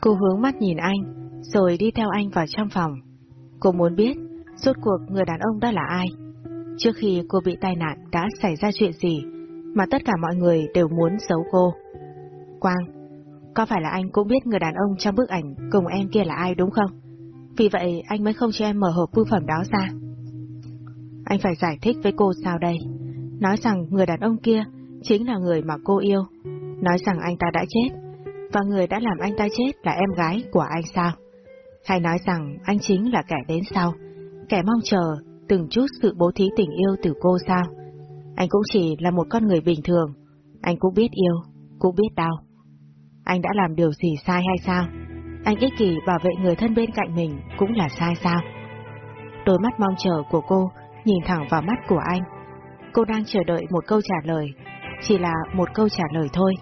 Cô hướng mắt nhìn anh, rồi đi theo anh vào trong phòng. Cô muốn biết, rốt cuộc người đàn ông đó là ai? Trước khi cô bị tai nạn đã xảy ra chuyện gì mà tất cả mọi người đều muốn giấu cô? Quang, có phải là anh cũng biết người đàn ông trong bức ảnh cùng em kia là ai đúng không? Vì vậy anh mới không cho em mở hộp bưu phẩm đó ra. Anh phải giải thích với cô sao đây? Nói rằng người đàn ông kia chính là người mà cô yêu. Nói rằng anh ta đã chết, và người đã làm anh ta chết là em gái của anh sao? Hay nói rằng anh chính là kẻ đến sau, kẻ mong chờ từng chút sự bố thí tình yêu từ cô sao? Anh cũng chỉ là một con người bình thường, anh cũng biết yêu, cũng biết đau. Anh đã làm điều gì sai hay sao? Anh ích kỷ bảo vệ người thân bên cạnh mình cũng là sai sao? Đôi mắt mong chờ của cô nhìn thẳng vào mắt của anh. Cô đang chờ đợi một câu trả lời, chỉ là một câu trả lời thôi.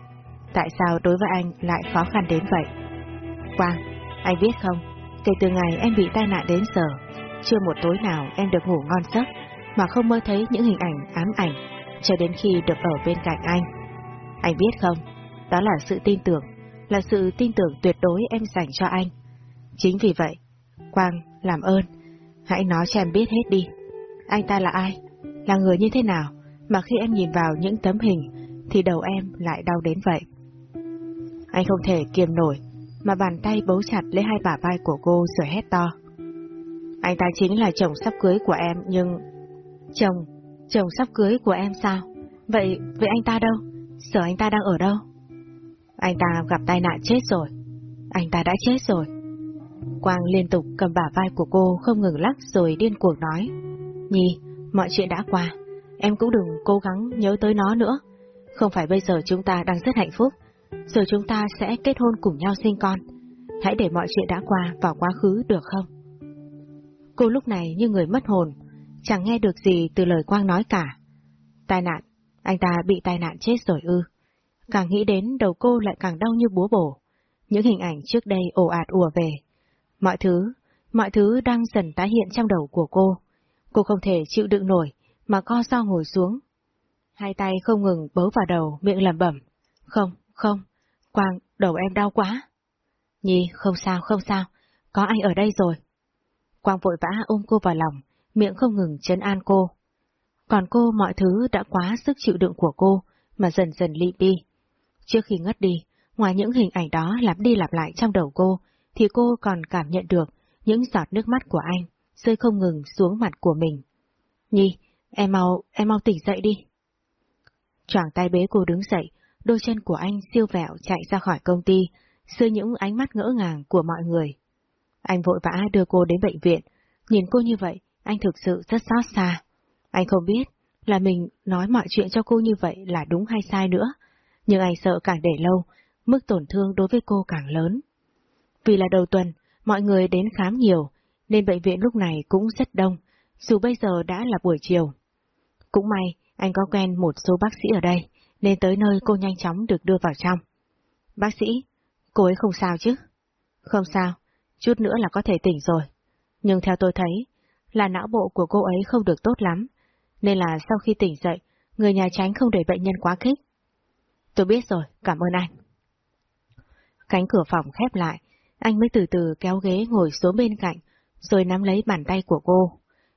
Tại sao đối với anh lại khó khăn đến vậy? Quang, anh biết không, kể từ ngày em bị tai nạn đến giờ, chưa một tối nào em được ngủ ngon giấc, mà không mơ thấy những hình ảnh ám ảnh, cho đến khi được ở bên cạnh anh. Anh biết không, đó là sự tin tưởng, là sự tin tưởng tuyệt đối em dành cho anh. Chính vì vậy, Quang, làm ơn, hãy nói cho em biết hết đi. Anh ta là ai? Là người như thế nào? Mà khi em nhìn vào những tấm hình, thì đầu em lại đau đến vậy. Anh không thể kiềm nổi, mà bàn tay bấu chặt lấy hai bả vai của cô rồi hét to. Anh ta chính là chồng sắp cưới của em nhưng... Chồng, chồng sắp cưới của em sao? Vậy, vậy anh ta đâu? Sở anh ta đang ở đâu? Anh ta gặp tai nạn chết rồi. Anh ta đã chết rồi. Quang liên tục cầm bả vai của cô không ngừng lắc rồi điên cuồng nói. Nhi, mọi chuyện đã qua. Em cũng đừng cố gắng nhớ tới nó nữa. Không phải bây giờ chúng ta đang rất hạnh phúc, rồi chúng ta sẽ kết hôn cùng nhau sinh con. Hãy để mọi chuyện đã qua vào quá khứ được không? Cô lúc này như người mất hồn, chẳng nghe được gì từ lời Quang nói cả. Tai nạn, anh ta bị tai nạn chết rồi ư. Càng nghĩ đến đầu cô lại càng đau như búa bổ. Những hình ảnh trước đây ồ ạt ùa về. Mọi thứ, mọi thứ đang dần tái hiện trong đầu của cô. Cô không thể chịu đựng nổi, mà co so ngồi xuống. Hai tay không ngừng bấu vào đầu, miệng lẩm bẩm. Không, không, Quang, đầu em đau quá. Nhi, không sao, không sao, có anh ở đây rồi. Quang vội vã ôm cô vào lòng, miệng không ngừng chấn an cô. Còn cô mọi thứ đã quá sức chịu đựng của cô, mà dần dần lị đi. Trước khi ngất đi, ngoài những hình ảnh đó lặp đi lặp lại trong đầu cô, thì cô còn cảm nhận được những giọt nước mắt của anh rơi không ngừng xuống mặt của mình. Nhi, em mau, em mau tỉnh dậy đi. Choảng tay bế cô đứng dậy, đôi chân của anh siêu vẹo chạy ra khỏi công ty, dưới những ánh mắt ngỡ ngàng của mọi người. Anh vội vã đưa cô đến bệnh viện, nhìn cô như vậy, anh thực sự rất xót xa. Anh không biết là mình nói mọi chuyện cho cô như vậy là đúng hay sai nữa, nhưng anh sợ càng để lâu, mức tổn thương đối với cô càng lớn. Vì là đầu tuần, mọi người đến khám nhiều, nên bệnh viện lúc này cũng rất đông, dù bây giờ đã là buổi chiều. Cũng may, anh có quen một số bác sĩ ở đây, nên tới nơi cô nhanh chóng được đưa vào trong. Bác sĩ, cô ấy không sao chứ? Không sao, chút nữa là có thể tỉnh rồi. Nhưng theo tôi thấy, là não bộ của cô ấy không được tốt lắm, nên là sau khi tỉnh dậy, người nhà tránh không để bệnh nhân quá khích. Tôi biết rồi, cảm ơn anh. Cánh cửa phòng khép lại, anh mới từ từ kéo ghế ngồi xuống bên cạnh, rồi nắm lấy bàn tay của cô.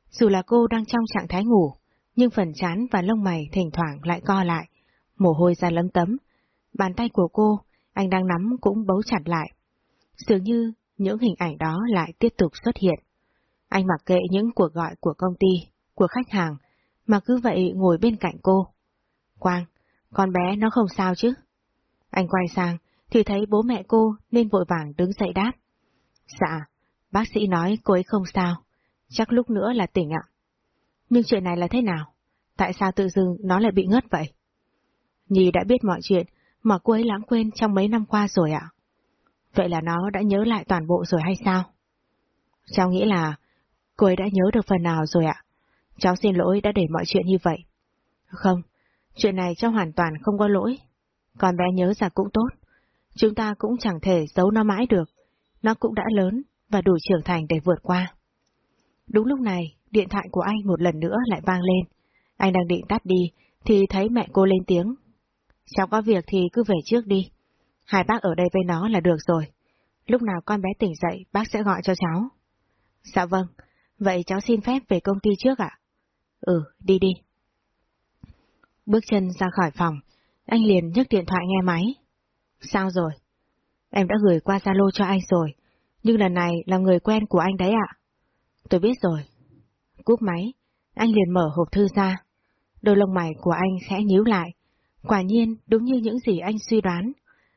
Dù là cô đang trong trạng thái ngủ, nhưng phần chán và lông mày thỉnh thoảng lại co lại, mồ hôi ra lấm tấm. Bàn tay của cô, anh đang nắm cũng bấu chặt lại. Dường như những hình ảnh đó lại tiếp tục xuất hiện. Anh mặc kệ những cuộc gọi của công ty, của khách hàng, mà cứ vậy ngồi bên cạnh cô. Quang, con bé nó không sao chứ? Anh quay sang, thì thấy bố mẹ cô nên vội vàng đứng dậy đáp. Dạ, bác sĩ nói cô ấy không sao, chắc lúc nữa là tỉnh ạ. Nhưng chuyện này là thế nào? Tại sao tự dưng nó lại bị ngất vậy? Nhi đã biết mọi chuyện mà cô ấy lãng quên trong mấy năm qua rồi ạ. Vậy là nó đã nhớ lại toàn bộ rồi hay sao? Cháu nghĩ là cô ấy đã nhớ được phần nào rồi ạ. Cháu xin lỗi đã để mọi chuyện như vậy. Không, chuyện này cháu hoàn toàn không có lỗi. còn bé nhớ ra cũng tốt. Chúng ta cũng chẳng thể giấu nó mãi được. Nó cũng đã lớn và đủ trưởng thành để vượt qua. Đúng lúc này, điện thoại của anh một lần nữa lại vang lên. Anh đang định tắt đi, thì thấy mẹ cô lên tiếng. Cháu có việc thì cứ về trước đi. Hai bác ở đây với nó là được rồi. lúc nào con bé tỉnh dậy bác sẽ gọi cho cháu. Dạ vâng, vậy cháu xin phép về công ty trước ạ? Ừ, đi đi. Bước chân ra khỏi phòng, anh liền nhấc điện thoại nghe máy. Sao rồi? Em đã gửi qua Zalo cho anh rồi, nhưng lần này là người quen của anh đấy ạ. Tôi biết rồi. Cúp máy, anh liền mở hộp thư ra. Đôi lông mày của anh khẽ nhíu lại. Quả nhiên, đúng như những gì anh suy đoán.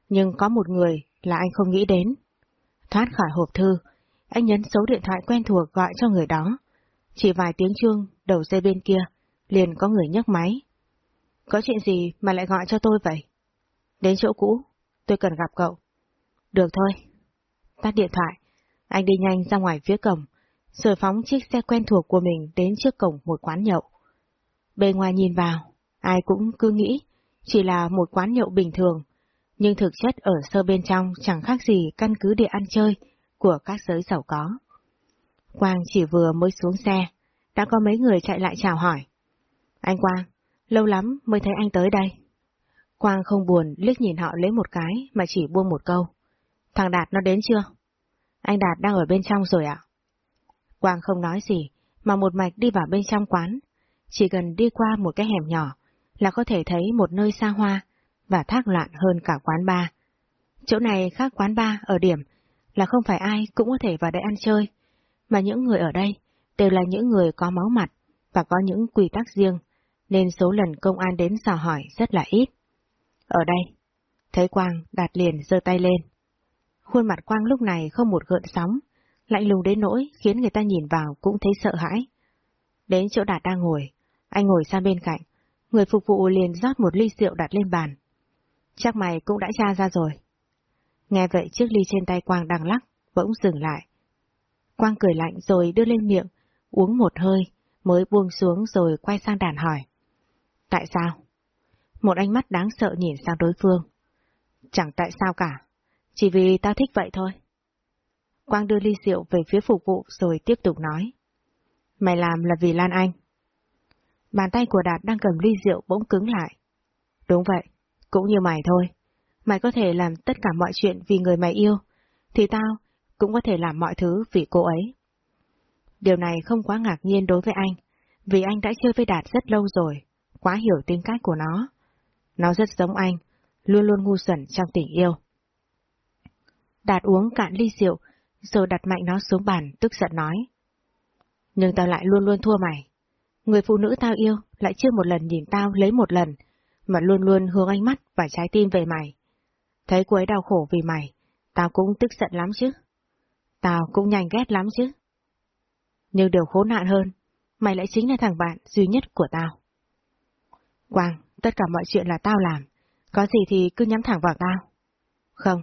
Nhưng có một người là anh không nghĩ đến. Thoát khỏi hộp thư, anh nhấn số điện thoại quen thuộc gọi cho người đó. Chỉ vài tiếng chuông, đầu dây bên kia, liền có người nhấc máy. Có chuyện gì mà lại gọi cho tôi vậy? Đến chỗ cũ, tôi cần gặp cậu. Được thôi. Tắt điện thoại, anh đi nhanh ra ngoài phía cổng, rồi phóng chiếc xe quen thuộc của mình đến trước cổng một quán nhậu. Bên ngoài nhìn vào, ai cũng cứ nghĩ chỉ là một quán nhậu bình thường, nhưng thực chất ở sơ bên trong chẳng khác gì căn cứ địa ăn chơi của các giới giàu có. Quang chỉ vừa mới xuống xe, đã có mấy người chạy lại chào hỏi. Anh Quang, lâu lắm mới thấy anh tới đây. Quang không buồn liếc nhìn họ lấy một cái mà chỉ buông một câu. Thằng Đạt nó đến chưa? Anh Đạt đang ở bên trong rồi ạ. Quang không nói gì, mà một mạch đi vào bên trong quán. Chỉ cần đi qua một cái hẻm nhỏ là có thể thấy một nơi xa hoa và thác loạn hơn cả quán bar. Chỗ này khác quán bar ở điểm là không phải ai cũng có thể vào đây ăn chơi, mà những người ở đây đều là những người có máu mặt và có những quy tắc riêng, nên số lần công an đến dò hỏi rất là ít. Ở đây, thấy Quang đạt liền giơ tay lên. Khuôn mặt Quang lúc này không một gợn sóng, lạnh lùng đến nỗi khiến người ta nhìn vào cũng thấy sợ hãi. Đến chỗ Đạt đang ngồi, anh ngồi sang bên cạnh, người phục vụ liền rót một ly rượu đặt lên bàn. Chắc mày cũng đã tra ra rồi. Nghe vậy chiếc ly trên tay Quang đang lắc, bỗng dừng lại. Quang cười lạnh rồi đưa lên miệng, uống một hơi, mới buông xuống rồi quay sang đàn hỏi. Tại sao? Một ánh mắt đáng sợ nhìn sang đối phương. Chẳng tại sao cả, chỉ vì tao thích vậy thôi. Quang đưa ly rượu về phía phục vụ rồi tiếp tục nói. Mày làm là vì Lan Anh. Bàn tay của Đạt đang cầm ly rượu bỗng cứng lại. Đúng vậy, cũng như mày thôi. Mày có thể làm tất cả mọi chuyện vì người mày yêu, thì tao cũng có thể làm mọi thứ vì cô ấy. Điều này không quá ngạc nhiên đối với anh, vì anh đã chơi với Đạt rất lâu rồi, quá hiểu tính cách của nó. Nó rất giống anh, luôn luôn ngu xuẩn trong tình yêu. Đạt uống cạn ly rượu, rồi đặt mạnh nó xuống bàn, tức giận nói. Nhưng tao lại luôn luôn thua mày. Người phụ nữ tao yêu lại chưa một lần nhìn tao lấy một lần, mà luôn luôn hướng ánh mắt và trái tim về mày. Thấy cô ấy đau khổ vì mày, tao cũng tức giận lắm chứ. Tao cũng nhanh ghét lắm chứ. Nhưng điều khốn nạn hơn, mày lại chính là thằng bạn duy nhất của tao. Quang, tất cả mọi chuyện là tao làm, có gì thì cứ nhắm thẳng vào tao. Không,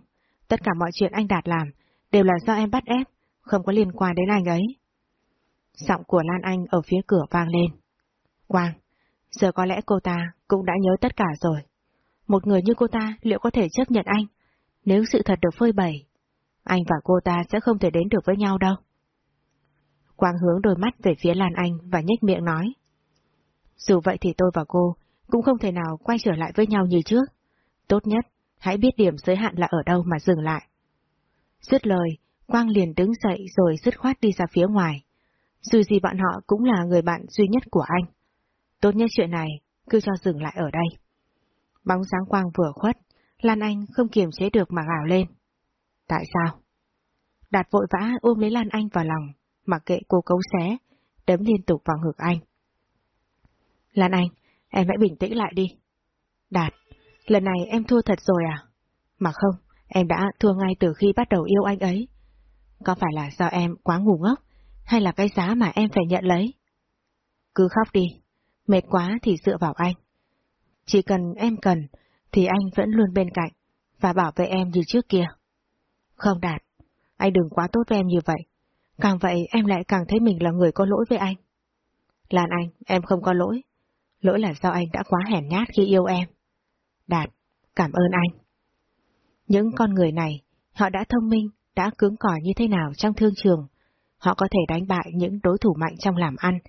tất cả mọi chuyện anh Đạt làm đều là do em bắt ép, không có liên quan đến anh ấy. Giọng của Lan Anh ở phía cửa vang lên. Quang, giờ có lẽ cô ta cũng đã nhớ tất cả rồi. Một người như cô ta liệu có thể chấp nhận anh, nếu sự thật được phơi bày? Anh và cô ta sẽ không thể đến được với nhau đâu. Quang hướng đôi mắt về phía Lan Anh và nhếch miệng nói. Dù vậy thì tôi và cô cũng không thể nào quay trở lại với nhau như trước. Tốt nhất, hãy biết điểm giới hạn là ở đâu mà dừng lại. Dứt lời, Quang liền đứng dậy rồi dứt khoát đi ra phía ngoài. Dù gì bọn họ cũng là người bạn duy nhất của anh. Tốt nhất chuyện này, cứ cho dừng lại ở đây. Bóng sáng Quang vừa khuất, Lan Anh không kiềm chế được mà gào lên. Tại sao? Đạt vội vã ôm lấy Lan Anh vào lòng, mặc kệ cô cấu xé, đấm liên tục vào ngực anh. Lan Anh, em hãy bình tĩnh lại đi. Đạt, lần này em thua thật rồi à? Mà không, em đã thua ngay từ khi bắt đầu yêu anh ấy. Có phải là do em quá ngu ngốc, hay là cái giá mà em phải nhận lấy? Cứ khóc đi, mệt quá thì dựa vào anh. Chỉ cần em cần, thì anh vẫn luôn bên cạnh, và bảo vệ em như trước kia. Không Đạt, anh đừng quá tốt với em như vậy. Càng vậy em lại càng thấy mình là người có lỗi với anh. Lan Anh, em không có lỗi. Lỗi là do anh đã quá hèn nhát khi yêu em. Đạt, cảm ơn anh. Những con người này, họ đã thông minh, đã cứng cỏi như thế nào trong thương trường. Họ có thể đánh bại những đối thủ mạnh trong làm ăn.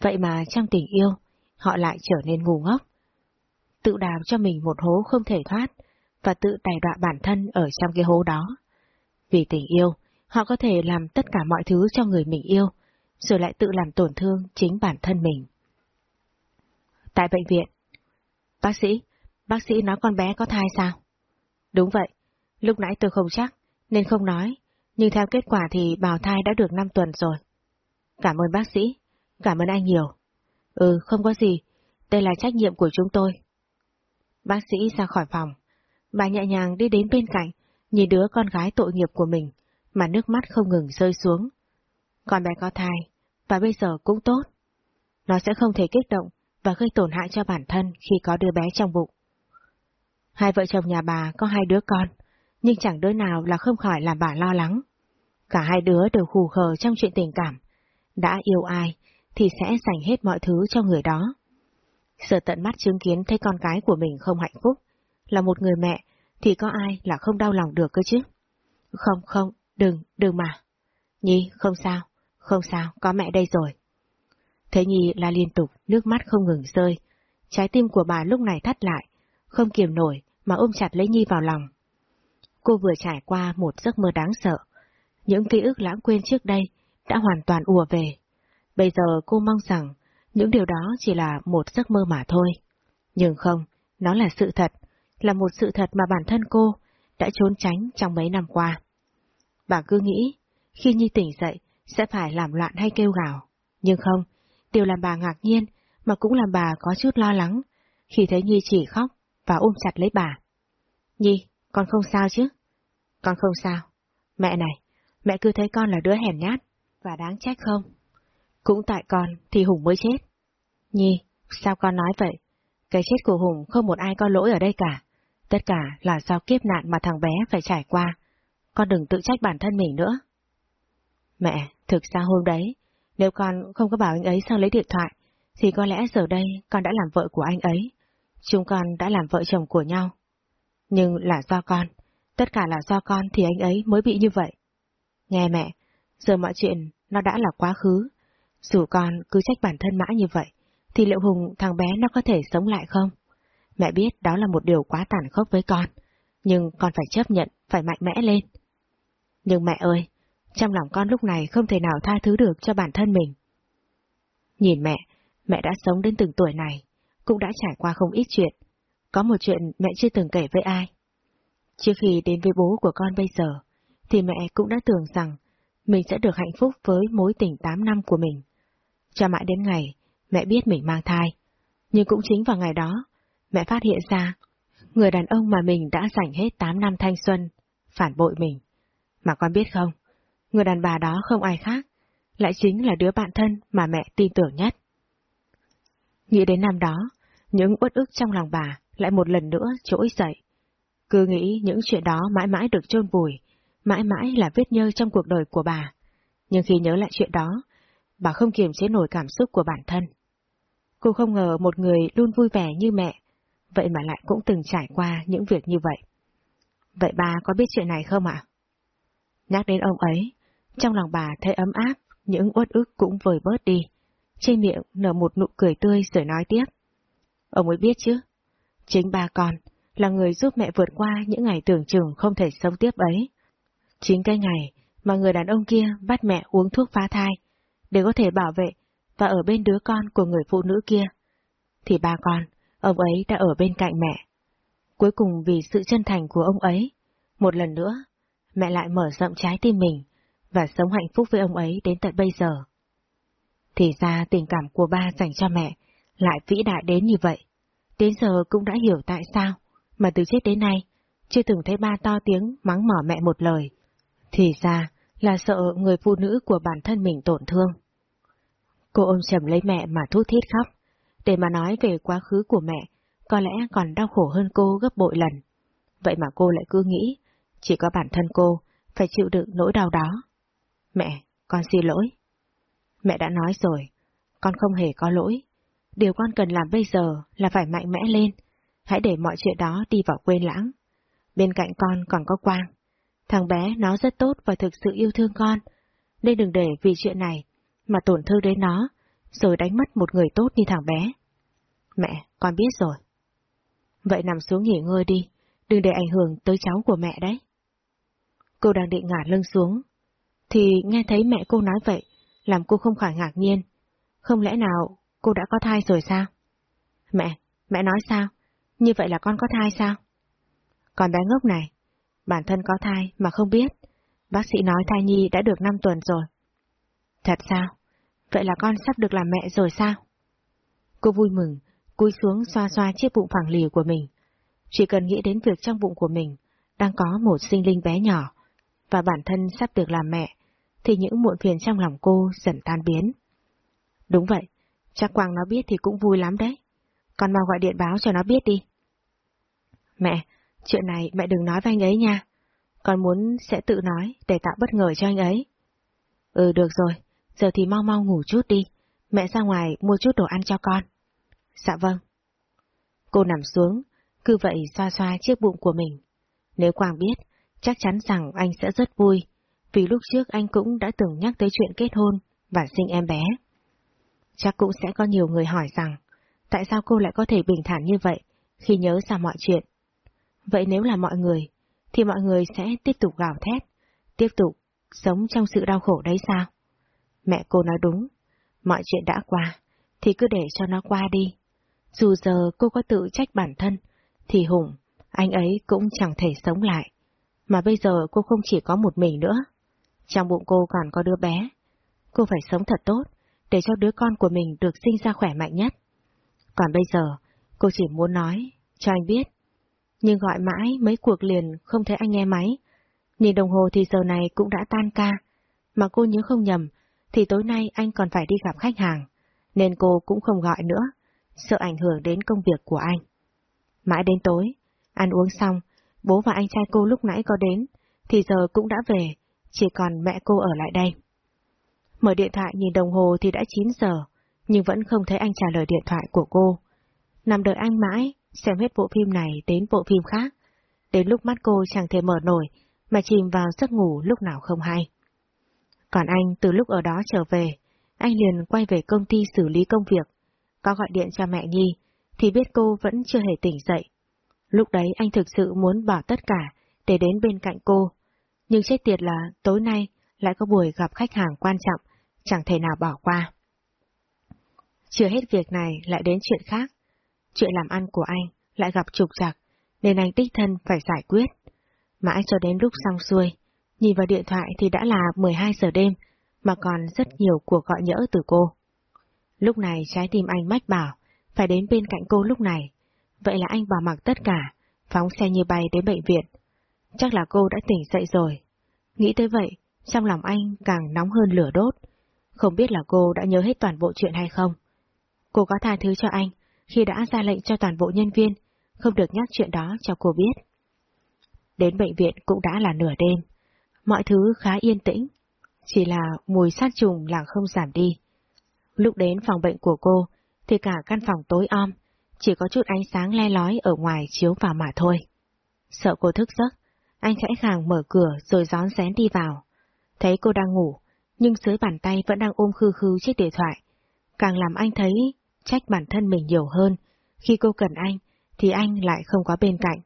Vậy mà trong tình yêu, họ lại trở nên ngu ngốc. Tự đào cho mình một hố không thể thoát, và tự tài đọa bản thân ở trong cái hố đó. Vì tình yêu, họ có thể làm tất cả mọi thứ cho người mình yêu, rồi lại tự làm tổn thương chính bản thân mình. Tại bệnh viện, bác sĩ, bác sĩ nói con bé có thai sao? Đúng vậy, lúc nãy tôi không chắc, nên không nói, nhưng theo kết quả thì bào thai đã được 5 tuần rồi. Cảm ơn bác sĩ, cảm ơn anh nhiều. Ừ, không có gì, đây là trách nhiệm của chúng tôi. Bác sĩ ra khỏi phòng, bà nhẹ nhàng đi đến bên cạnh, nhìn đứa con gái tội nghiệp của mình, mà nước mắt không ngừng rơi xuống. Con bé có thai, và bây giờ cũng tốt. Nó sẽ không thể kích động và gây tổn hại cho bản thân khi có đứa bé trong bụng. Hai vợ chồng nhà bà có hai đứa con, nhưng chẳng đứa nào là không khỏi làm bà lo lắng. Cả hai đứa đều khù khờ trong chuyện tình cảm. Đã yêu ai thì sẽ dành hết mọi thứ cho người đó. Sợ tận mắt chứng kiến thấy con cái của mình không hạnh phúc, là một người mẹ thì có ai là không đau lòng được cơ chứ? Không, không, đừng, đừng mà. Nhi, không sao, không sao, có mẹ đây rồi. Thế Nhi la liên tục, nước mắt không ngừng rơi. Trái tim của bà lúc này thắt lại, không kiềm nổi mà ôm chặt lấy Nhi vào lòng. Cô vừa trải qua một giấc mơ đáng sợ. Những ký ức lãng quên trước đây đã hoàn toàn ùa về. Bây giờ cô mong rằng những điều đó chỉ là một giấc mơ mà thôi. Nhưng không, nó là sự thật, là một sự thật mà bản thân cô đã trốn tránh trong mấy năm qua. Bà cứ nghĩ, khi Nhi tỉnh dậy, sẽ phải làm loạn hay kêu gào. Nhưng không, điều làm bà ngạc nhiên, mà cũng làm bà có chút lo lắng, khi thấy Nhi chỉ khóc và ôm chặt lấy bà. Nhi, con không sao chứ? Con không sao. Mẹ này, mẹ cứ thấy con là đứa hèn nhát, và đáng trách không? Cũng tại con thì Hùng mới chết. Nhi, sao con nói vậy? Cái chết của Hùng không một ai có lỗi ở đây cả. Tất cả là do kiếp nạn mà thằng bé phải trải qua. Con đừng tự trách bản thân mình nữa. Mẹ, thực ra hôm đấy, nếu con không có bảo anh ấy sang lấy điện thoại, thì có lẽ giờ đây con đã làm vợ của anh ấy. Chúng con đã làm vợ chồng của nhau. Nhưng là do con, tất cả là do con thì anh ấy mới bị như vậy. Nghe mẹ, giờ mọi chuyện nó đã là quá khứ. Dù con cứ trách bản thân mãi như vậy, thì liệu Hùng thằng bé nó có thể sống lại không? Mẹ biết đó là một điều quá tàn khốc với con, nhưng con phải chấp nhận, phải mạnh mẽ lên. Nhưng mẹ ơi, trong lòng con lúc này không thể nào tha thứ được cho bản thân mình. Nhìn mẹ, mẹ đã sống đến từng tuổi này, cũng đã trải qua không ít chuyện. Có một chuyện mẹ chưa từng kể với ai. Trước khi đến với bố của con bây giờ, thì mẹ cũng đã tưởng rằng mình sẽ được hạnh phúc với mối tình 8 năm của mình. Cho mãi đến ngày, mẹ biết mình mang thai. Nhưng cũng chính vào ngày đó, mẹ phát hiện ra, người đàn ông mà mình đã dành hết 8 năm thanh xuân, phản bội mình. Mà con biết không, người đàn bà đó không ai khác, lại chính là đứa bạn thân mà mẹ tin tưởng nhất. Nghĩ đến năm đó, những uất ức trong lòng bà lại một lần nữa trỗi dậy. Cứ nghĩ những chuyện đó mãi mãi được chôn vùi, mãi mãi là vết nhơ trong cuộc đời của bà. Nhưng khi nhớ lại chuyện đó, bà không kiềm chế nổi cảm xúc của bản thân. Cô không ngờ một người luôn vui vẻ như mẹ, vậy mà lại cũng từng trải qua những việc như vậy. Vậy bà có biết chuyện này không ạ? Nhắc đến ông ấy, trong lòng bà thấy ấm áp, những uất ức cũng vơi bớt đi. Trên miệng nở một nụ cười tươi rồi nói tiếp. Ông ấy biết chứ, chính ba con là người giúp mẹ vượt qua những ngày tưởng chừng không thể sống tiếp ấy. Chính cái ngày mà người đàn ông kia bắt mẹ uống thuốc phá thai, để có thể bảo vệ và ở bên đứa con của người phụ nữ kia, thì ba con, ông ấy đã ở bên cạnh mẹ. Cuối cùng vì sự chân thành của ông ấy, một lần nữa, mẹ lại mở rộng trái tim mình và sống hạnh phúc với ông ấy đến tận bây giờ. Thì ra tình cảm của ba dành cho mẹ lại vĩ đại đến như vậy. Đến giờ cũng đã hiểu tại sao mà từ chết đến nay chưa từng thấy ba to tiếng mắng mỏ mẹ một lời. Thì ra là sợ người phụ nữ của bản thân mình tổn thương. Cô ôm chầm lấy mẹ mà thút thít khóc, để mà nói về quá khứ của mẹ, có lẽ còn đau khổ hơn cô gấp bội lần. Vậy mà cô lại cứ nghĩ, chỉ có bản thân cô phải chịu đựng nỗi đau đó. Mẹ, con xin lỗi. Mẹ đã nói rồi, con không hề có lỗi. Điều con cần làm bây giờ là phải mạnh mẽ lên. Hãy để mọi chuyện đó đi vào quên lãng. Bên cạnh con còn có Quang. Thằng bé nó rất tốt và thực sự yêu thương con. Nên đừng để vì chuyện này mà tổn thương đến nó, rồi đánh mất một người tốt như thằng bé. Mẹ, con biết rồi. Vậy nằm xuống nghỉ ngơi đi, đừng để ảnh hưởng tới cháu của mẹ đấy. Cô đang định ngả lưng xuống, thì nghe thấy mẹ cô nói vậy, làm cô không khỏi ngạc nhiên. Không lẽ nào cô đã có thai rồi sao? Mẹ, mẹ nói sao? Như vậy là con có thai sao? Còn bé ngốc này, bản thân có thai mà không biết. Bác sĩ nói thai nhi đã được 5 tuần rồi. Thật sao? Vậy là con sắp được làm mẹ rồi sao? Cô vui mừng, cúi xuống xoa xoa chiếc bụng phẳng lì của mình. Chỉ cần nghĩ đến việc trong bụng của mình đang có một sinh linh bé nhỏ và bản thân sắp được làm mẹ, thì những muộn phiền trong lòng cô dần tan biến. Đúng vậy, chắc Quang nó biết thì cũng vui lắm đấy. Con mau gọi điện báo cho nó biết đi. Mẹ, chuyện này mẹ đừng nói với anh ấy nha. Con muốn sẽ tự nói để tạo bất ngờ cho anh ấy. Ừ được rồi, giờ thì mau mau ngủ chút đi. Mẹ ra ngoài mua chút đồ ăn cho con. Dạ vâng. Cô nằm xuống, cứ vậy xoa xoa chiếc bụng của mình. Nếu Quang biết, chắc chắn rằng anh sẽ rất vui, vì lúc trước anh cũng đã từng nhắc tới chuyện kết hôn và sinh em bé. Chắc cũng sẽ có nhiều người hỏi rằng, tại sao cô lại có thể bình thản như vậy khi nhớ ra mọi chuyện. Vậy nếu là mọi người, thì mọi người sẽ tiếp tục gào thét, tiếp tục sống trong sự đau khổ đấy sao? Mẹ cô nói đúng, mọi chuyện đã qua, thì cứ để cho nó qua đi. Dù giờ cô có tự trách bản thân, thì Hùng, anh ấy cũng chẳng thể sống lại. Mà bây giờ cô không chỉ có một mình nữa. Trong bụng cô còn có đứa bé. Cô phải sống thật tốt, để cho đứa con của mình được sinh ra khỏe mạnh nhất. Còn bây giờ, cô chỉ muốn nói, cho anh biết. Nhưng gọi mãi mấy cuộc liền không thấy anh nghe máy. Nhìn đồng hồ thì giờ này cũng đã tan ca. Mà cô nhớ không nhầm, thì tối nay anh còn phải đi gặp khách hàng. Nên cô cũng không gọi nữa, sợ ảnh hưởng đến công việc của anh. Mãi đến tối, ăn uống xong, bố và anh trai cô lúc nãy có đến, thì giờ cũng đã về, chỉ còn mẹ cô ở lại đây. Mở điện thoại nhìn đồng hồ thì đã 9 giờ, nhưng vẫn không thấy anh trả lời điện thoại của cô. Nằm đợi anh mãi, xem hết bộ phim này đến bộ phim khác. Đến lúc mắt cô chẳng thể mở nổi, mà chìm vào giấc ngủ lúc nào không hay. Còn anh từ lúc ở đó trở về, anh liền quay về công ty xử lý công việc. Có gọi điện cho mẹ Nhi, thì biết cô vẫn chưa hề tỉnh dậy. Lúc đấy anh thực sự muốn bỏ tất cả để đến bên cạnh cô. Nhưng chết tiệt là tối nay lại có buổi gặp khách hàng quan trọng, chẳng thể nào bỏ qua. Chưa hết việc này lại đến chuyện khác. Chuyện làm ăn của anh lại gặp trục trặc, nên anh tích thân phải giải quyết. Mãi cho đến lúc xong xuôi, nhìn vào điện thoại thì đã là 12 giờ đêm, mà còn rất nhiều cuộc gọi nhỡ từ cô. Lúc này trái tim anh mách bảo, phải đến bên cạnh cô lúc này. Vậy là anh bỏ mặc tất cả, phóng xe như bay đến bệnh viện. Chắc là cô đã tỉnh dậy rồi. Nghĩ tới vậy, trong lòng anh càng nóng hơn lửa đốt. Không biết là cô đã nhớ hết toàn bộ chuyện hay không. Cô có tha thứ cho anh khi đã ra lệnh cho toàn bộ nhân viên không được nhắc chuyện đó cho cô biết. Đến bệnh viện cũng đã là nửa đêm. Mọi thứ khá yên tĩnh, chỉ là mùi sát trùng là không giảm đi. Lúc đến phòng bệnh của cô, thì cả căn phòng tối om, chỉ có chút ánh sáng le lói ở ngoài chiếu vào mà thôi. Sợ cô thức giấc, anh khẽ khàng mở cửa rồi gión rén đi vào. Thấy cô đang ngủ, nhưng dưới bàn tay vẫn đang ôm khư khư chiếc điện thoại. Càng làm anh thấy trách bản thân mình nhiều hơn, khi cô cần anh, thì anh lại không có bên cạnh.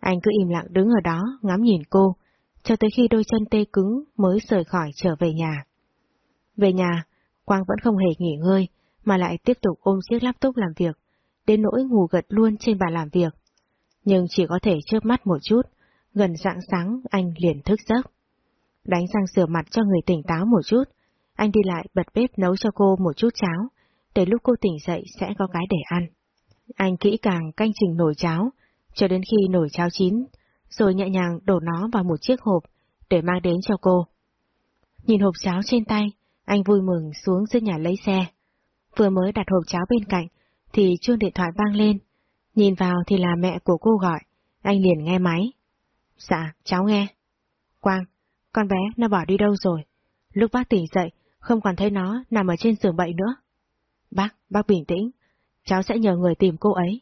Anh cứ im lặng đứng ở đó, ngắm nhìn cô, cho tới khi đôi chân tê cứng mới rời khỏi trở về nhà. Về nhà, Quang vẫn không hề nghỉ ngơi, mà lại tiếp tục ôm chiếc laptop làm việc, đến nỗi ngủ gật luôn trên bàn làm việc. Nhưng chỉ có thể chớp mắt một chút, gần dạng sáng anh liền thức giấc. Đánh răng rửa mặt cho người tỉnh táo một chút, anh đi lại bật bếp nấu cho cô một chút cháo, để lúc cô tỉnh dậy sẽ có cái để ăn. Anh kỹ càng canh chỉnh nồi cháo, cho đến khi nồi cháo chín, rồi nhẹ nhàng đổ nó vào một chiếc hộp để mang đến cho cô. Nhìn hộp cháo trên tay, anh vui mừng xuống dưới nhà lấy xe. Vừa mới đặt hộp cháo bên cạnh, thì chuông điện thoại vang lên. Nhìn vào thì là mẹ của cô gọi, anh liền nghe máy. Dạ, cháu nghe. Quang, con bé nó bỏ đi đâu rồi? Lúc bác tỉnh dậy, không còn thấy nó nằm ở trên giường bệnh nữa. Bác, bác bình tĩnh, cháu sẽ nhờ người tìm cô ấy.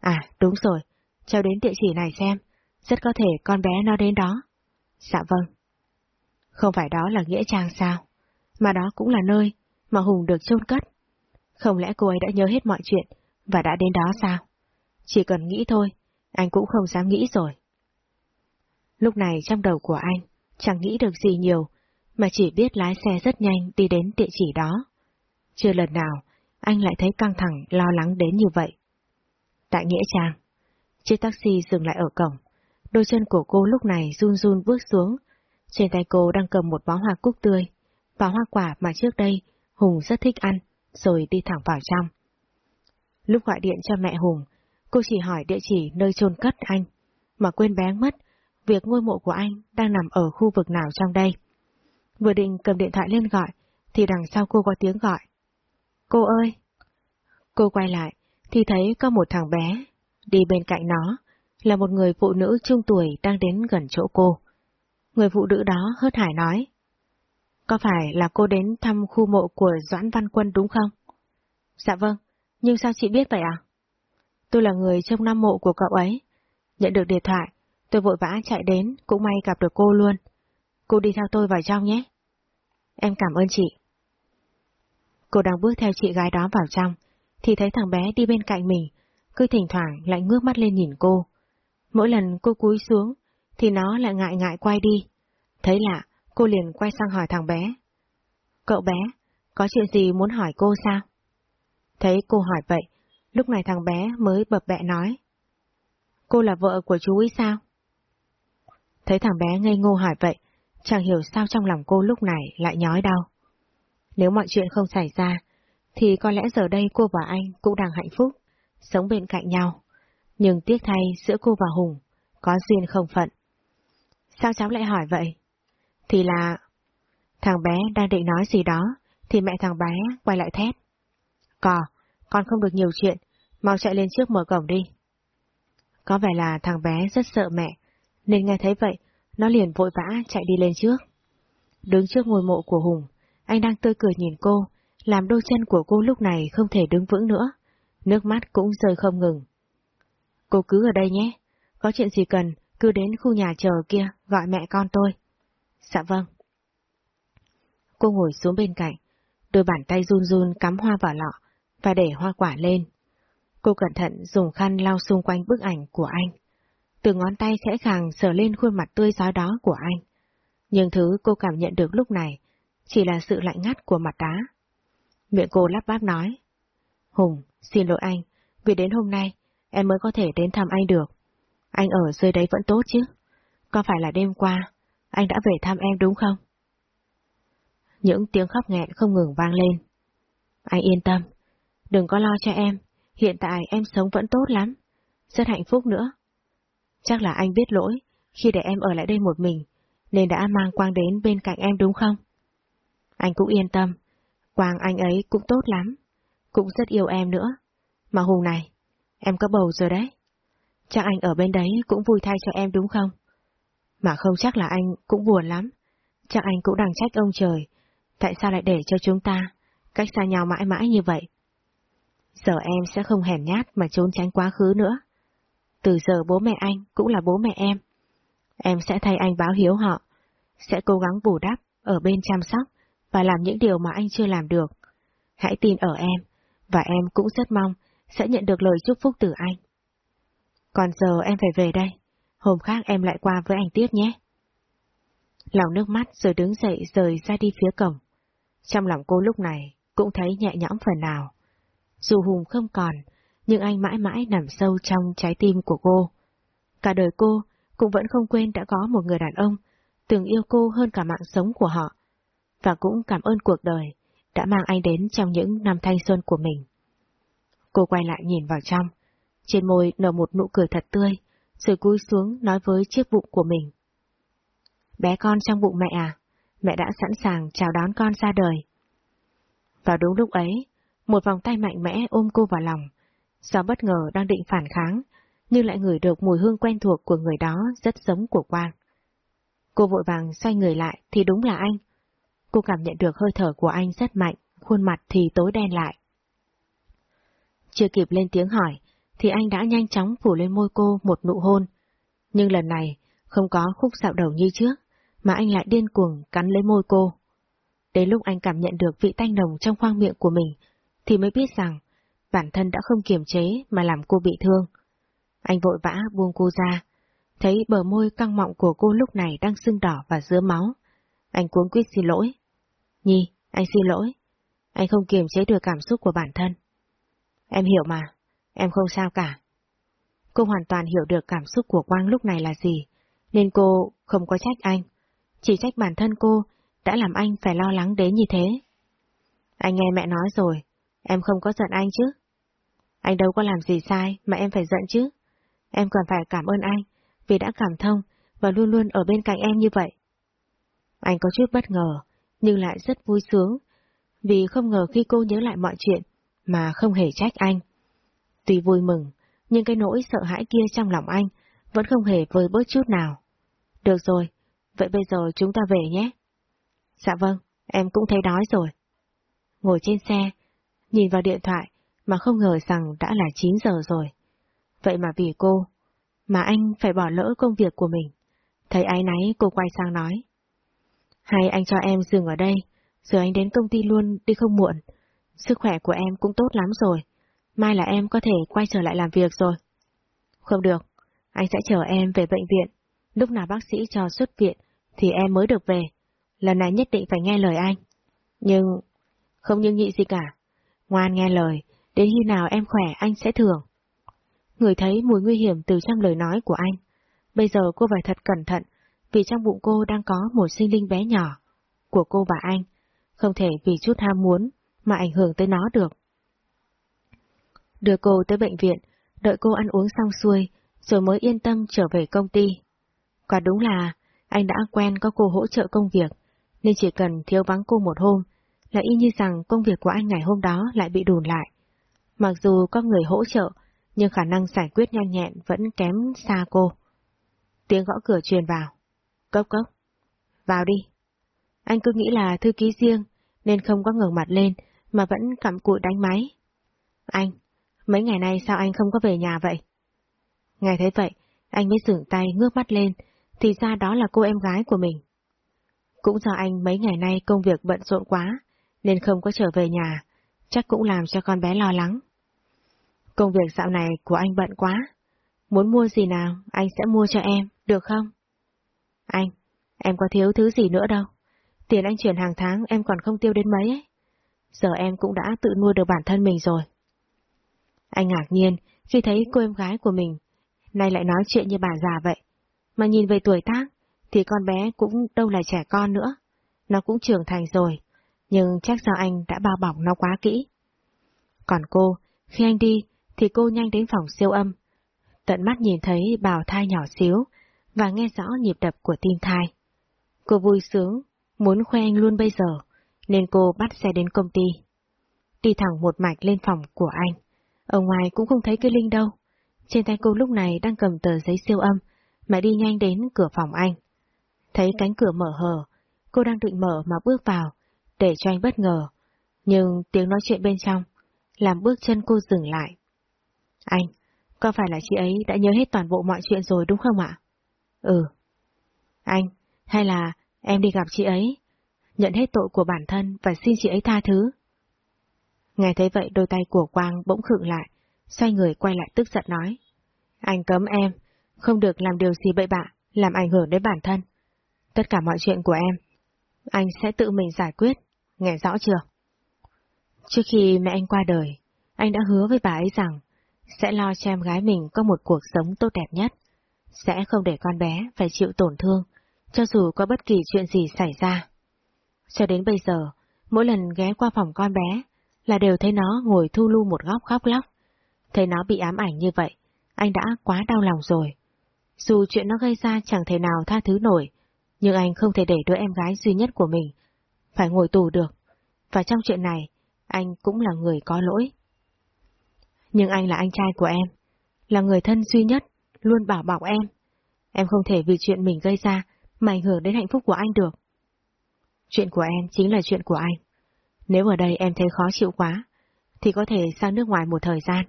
À, đúng rồi, cháu đến địa chỉ này xem, rất có thể con bé nó đến đó. Dạ vâng. Không phải đó là Nghĩa Trang sao? Mà đó cũng là nơi mà Hùng được chôn cất. Không lẽ cô ấy đã nhớ hết mọi chuyện và đã đến đó sao? Chỉ cần nghĩ thôi, anh cũng không dám nghĩ rồi. Lúc này trong đầu của anh chẳng nghĩ được gì nhiều, mà chỉ biết lái xe rất nhanh đi đến địa chỉ đó. Chưa lần nào, anh lại thấy căng thẳng, lo lắng đến như vậy. Tại Nghĩa Trang, chiếc taxi dừng lại ở cổng. Đôi chân của cô lúc này run run bước xuống. Trên tay cô đang cầm một bó hoa cúc tươi, và hoa quả mà trước đây Hùng rất thích ăn, rồi đi thẳng vào trong. Lúc gọi điện cho mẹ Hùng, cô chỉ hỏi địa chỉ nơi chôn cất anh, mà quên bé mất việc ngôi mộ của anh đang nằm ở khu vực nào trong đây. Vừa định cầm điện thoại lên gọi, thì đằng sau cô có tiếng gọi. Cô ơi! Cô quay lại, thì thấy có một thằng bé, đi bên cạnh nó, là một người phụ nữ trung tuổi đang đến gần chỗ cô. Người phụ nữ đó hớt hải nói. Có phải là cô đến thăm khu mộ của Doãn Văn Quân đúng không? Dạ vâng, nhưng sao chị biết vậy à? Tôi là người trong năm mộ của cậu ấy. Nhận được điện thoại, tôi vội vã chạy đến, cũng may gặp được cô luôn. Cô đi theo tôi vào trong nhé. Em cảm ơn chị. Cô đang bước theo chị gái đó vào trong, thì thấy thằng bé đi bên cạnh mình, cứ thỉnh thoảng lại ngước mắt lên nhìn cô. Mỗi lần cô cúi xuống, thì nó lại ngại ngại quay đi. Thấy lạ, cô liền quay sang hỏi thằng bé. Cậu bé, có chuyện gì muốn hỏi cô sao? Thấy cô hỏi vậy, lúc này thằng bé mới bập bẹ nói. Cô là vợ của chú ấy sao? Thấy thằng bé ngây ngô hỏi vậy, chẳng hiểu sao trong lòng cô lúc này lại nhói đau. Nếu mọi chuyện không xảy ra, thì có lẽ giờ đây cô và anh cũng đang hạnh phúc, sống bên cạnh nhau. Nhưng tiếc thay giữa cô và Hùng, có duyên không phận. Sao cháu lại hỏi vậy? Thì là... Thằng bé đang định nói gì đó, thì mẹ thằng bé quay lại thét. Cò, con không được nhiều chuyện, mau chạy lên trước mở cổng đi. Có vẻ là thằng bé rất sợ mẹ, nên nghe thấy vậy, nó liền vội vã chạy đi lên trước. Đứng trước ngôi mộ của Hùng, anh đang tươi cười nhìn cô, làm đôi chân của cô lúc này không thể đứng vững nữa, nước mắt cũng rơi không ngừng. Cô cứ ở đây nhé, có chuyện gì cần, cứ đến khu nhà chờ kia, gọi mẹ con tôi. Dạ vâng. Cô ngồi xuống bên cạnh, đôi bàn tay run run cắm hoa vào lọ, và để hoa quả lên. Cô cẩn thận dùng khăn lau xung quanh bức ảnh của anh. Từ ngón tay khẽ khàng sờ lên khuôn mặt tươi gió đó của anh. Nhưng thứ cô cảm nhận được lúc này chỉ là sự lạnh ngắt của mặt đá. Miệng cô lắp bắp nói. Hùng, xin lỗi anh, vì đến hôm nay em mới có thể đến thăm anh được. Anh ở dưới đấy vẫn tốt chứ? Có phải là đêm qua anh đã về thăm em đúng không? Những tiếng khóc nghẹn không ngừng vang lên. Anh yên tâm, đừng có lo cho em, hiện tại em sống vẫn tốt lắm, rất hạnh phúc nữa. Chắc là anh biết lỗi khi để em ở lại đây một mình, nên đã mang Quang đến bên cạnh em đúng không? Anh cũng yên tâm, Quang anh ấy cũng tốt lắm, cũng rất yêu em nữa. Mà Hùng này, em có bầu rồi đấy. Chắc anh ở bên đấy cũng vui thay cho em đúng không? Mà không chắc là anh cũng buồn lắm. Chắc anh cũng đang trách ông trời. Tại sao lại để cho chúng ta cách xa nhau mãi mãi như vậy? Giờ em sẽ không hèn nhát mà trốn tránh quá khứ nữa. Từ giờ bố mẹ anh cũng là bố mẹ em. Em sẽ thay anh báo hiếu họ. Sẽ cố gắng bù đắp, ở bên chăm sóc và làm những điều mà anh chưa làm được. Hãy tin ở em, và em cũng rất mong sẽ nhận được lời chúc phúc từ anh. Còn giờ em phải về đây, hôm khác em lại qua với anh tiếp nhé. Lòng nước mắt rồi đứng dậy rời ra đi phía cổng. Trong lòng cô lúc này cũng thấy nhẹ nhõm phần nào. Dù Hùng không còn, nhưng anh mãi mãi nằm sâu trong trái tim của cô. Cả đời cô cũng vẫn không quên đã có một người đàn ông từng yêu cô hơn cả mạng sống của họ, và cũng cảm ơn cuộc đời đã mang anh đến trong những năm thanh xuân của mình. Cô quay lại nhìn vào trong, trên môi nở một nụ cười thật tươi, rồi cúi xuống nói với chiếc bụng của mình. Bé con trong bụng mẹ à, mẹ đã sẵn sàng chào đón con ra đời. Vào đúng lúc ấy, một vòng tay mạnh mẽ ôm cô vào lòng, do bất ngờ đang định phản kháng, nhưng lại ngửi được mùi hương quen thuộc của người đó rất giống của Quang. Cô vội vàng xoay người lại thì đúng là anh. Cô cảm nhận được hơi thở của anh rất mạnh, khuôn mặt thì tối đen lại. Chưa kịp lên tiếng hỏi, thì anh đã nhanh chóng phủ lên môi cô một nụ hôn. Nhưng lần này, không có khúc xạo đầu như trước, mà anh lại điên cuồng cắn lấy môi cô. Đến lúc anh cảm nhận được vị tanh nồng trong khoang miệng của mình, thì mới biết rằng bản thân đã không kiềm chế mà làm cô bị thương. Anh vội vã buông cô ra, thấy bờ môi căng mọng của cô lúc này đang sưng đỏ và dứa máu. Anh cuống quýt xin lỗi. Nhi, anh xin lỗi. Anh không kiềm chế được cảm xúc của bản thân. Em hiểu mà, em không sao cả. Cô hoàn toàn hiểu được cảm xúc của Quang lúc này là gì, nên cô không có trách anh. Chỉ trách bản thân cô đã làm anh phải lo lắng đến như thế. Anh nghe mẹ nói rồi, em không có giận anh chứ. Anh đâu có làm gì sai mà em phải giận chứ. Em còn phải cảm ơn anh vì đã cảm thông và luôn luôn ở bên cạnh em như vậy. Anh có chút bất ngờ, nhưng lại rất vui sướng, vì không ngờ khi cô nhớ lại mọi chuyện mà không hề trách anh. Tuy vui mừng, nhưng cái nỗi sợ hãi kia trong lòng anh vẫn không hề vơi bớt chút nào. Được rồi, vậy bây giờ chúng ta về nhé. Dạ vâng, em cũng thấy đói rồi. Ngồi trên xe, nhìn vào điện thoại mà không ngờ rằng đã là 9 giờ rồi. Vậy mà vì cô, mà anh phải bỏ lỡ công việc của mình. Thấy ái náy cô quay sang nói. Hay anh cho em dừng ở đây, rồi anh đến công ty luôn đi không muộn. Sức khỏe của em cũng tốt lắm rồi. Mai là em có thể quay trở lại làm việc rồi. Không được, anh sẽ chờ em về bệnh viện. Lúc nào bác sĩ cho xuất viện thì em mới được về. Lần này nhất định phải nghe lời anh. Nhưng... Không nhưng nhị gì cả. Ngoan nghe lời, đến khi nào em khỏe anh sẽ thưởng. Người thấy mùi nguy hiểm từ trong lời nói của anh. Bây giờ cô phải thật cẩn thận, vì trong bụng cô đang có một sinh linh bé nhỏ, của cô và anh, không thể vì chút ham muốn mà ảnh hưởng tới nó được. Đưa cô tới bệnh viện, đợi cô ăn uống xong xuôi, rồi mới yên tâm trở về công ty. Quả đúng là anh đã quen có cô hỗ trợ công việc, nên chỉ cần thiếu vắng cô một hôm, là y như rằng công việc của anh ngày hôm đó lại bị đùn lại. Mặc dù có người hỗ trợ, nhưng khả năng giải quyết nhanh nhẹn vẫn kém xa cô. Tiếng gõ cửa truyền vào. Cốc cốc. Vào đi. Anh cứ nghĩ là thư ký riêng, nên không có ngẩng mặt lên, mà vẫn cặm cụi đánh máy. Anh, mấy ngày nay sao anh không có về nhà vậy? Nghe thấy vậy, anh mới dừng tay ngước mắt lên, thì ra đó là cô em gái của mình. Cũng do anh mấy ngày nay công việc bận rộn quá, nên không có trở về nhà, chắc cũng làm cho con bé lo lắng. Công việc dạo này của anh bận quá, muốn mua gì nào anh sẽ mua cho em, được không? Anh, em có thiếu thứ gì nữa đâu. Tiền anh chuyển hàng tháng em còn không tiêu đến mấy ấy. Giờ em cũng đã tự nuôi được bản thân mình rồi. Anh ngạc nhiên khi thấy cô em gái của mình nay lại nói chuyện như bà già vậy. Mà nhìn về tuổi tác thì con bé cũng đâu là trẻ con nữa. Nó cũng trưởng thành rồi, nhưng chắc do anh đã bao bọc nó quá kỹ. Còn cô, khi anh đi thì cô nhanh đến phòng siêu âm. Tận mắt nhìn thấy bào thai nhỏ xíu và nghe rõ nhịp đập của tim thai. Cô vui sướng, muốn khoe anh luôn bây giờ, nên cô bắt xe đến công ty. Đi thẳng một mạch lên phòng của anh. Ở ngoài cũng không thấy cái Linh đâu. Trên tay cô lúc này đang cầm tờ giấy siêu âm, mà đi nhanh đến cửa phòng anh. Thấy cánh cửa mở hờ, cô đang định mở mà bước vào, để cho anh bất ngờ. Nhưng tiếng nói chuyện bên trong, làm bước chân cô dừng lại. Anh, có phải là chị ấy đã nhớ hết toàn bộ mọi chuyện rồi đúng không ạ? Ừ. Anh, hay là em đi gặp chị ấy, nhận hết tội của bản thân và xin chị ấy tha thứ? Nghe thấy vậy đôi tay của Quang bỗng khựng lại, xoay người quay lại tức giận nói. Anh cấm em, không được làm điều gì bậy bạ, làm ảnh hưởng đến bản thân. Tất cả mọi chuyện của em, anh sẽ tự mình giải quyết, nghe rõ chưa? Trước khi mẹ anh qua đời, anh đã hứa với bà ấy rằng sẽ lo cho em gái mình có một cuộc sống tốt đẹp nhất, sẽ không để con bé phải chịu tổn thương, cho dù có bất kỳ chuyện gì xảy ra. Cho đến bây giờ, mỗi lần ghé qua phòng con bé, là đều thấy nó ngồi thu lu một góc khóc lóc. Thấy nó bị ám ảnh như vậy, anh đã quá đau lòng rồi. Dù chuyện nó gây ra chẳng thể nào tha thứ nổi, nhưng anh không thể để đứa em gái duy nhất của mình phải ngồi tù được. Và trong chuyện này, anh cũng là người có lỗi. Nhưng anh là anh trai của em, là người thân duy nhất, luôn bảo bọc em. Em không thể vì chuyện mình gây ra mà ảnh hưởng đến hạnh phúc của anh được. Chuyện của em chính là chuyện của anh. Nếu ở đây em thấy khó chịu quá, thì có thể sang nước ngoài một thời gian.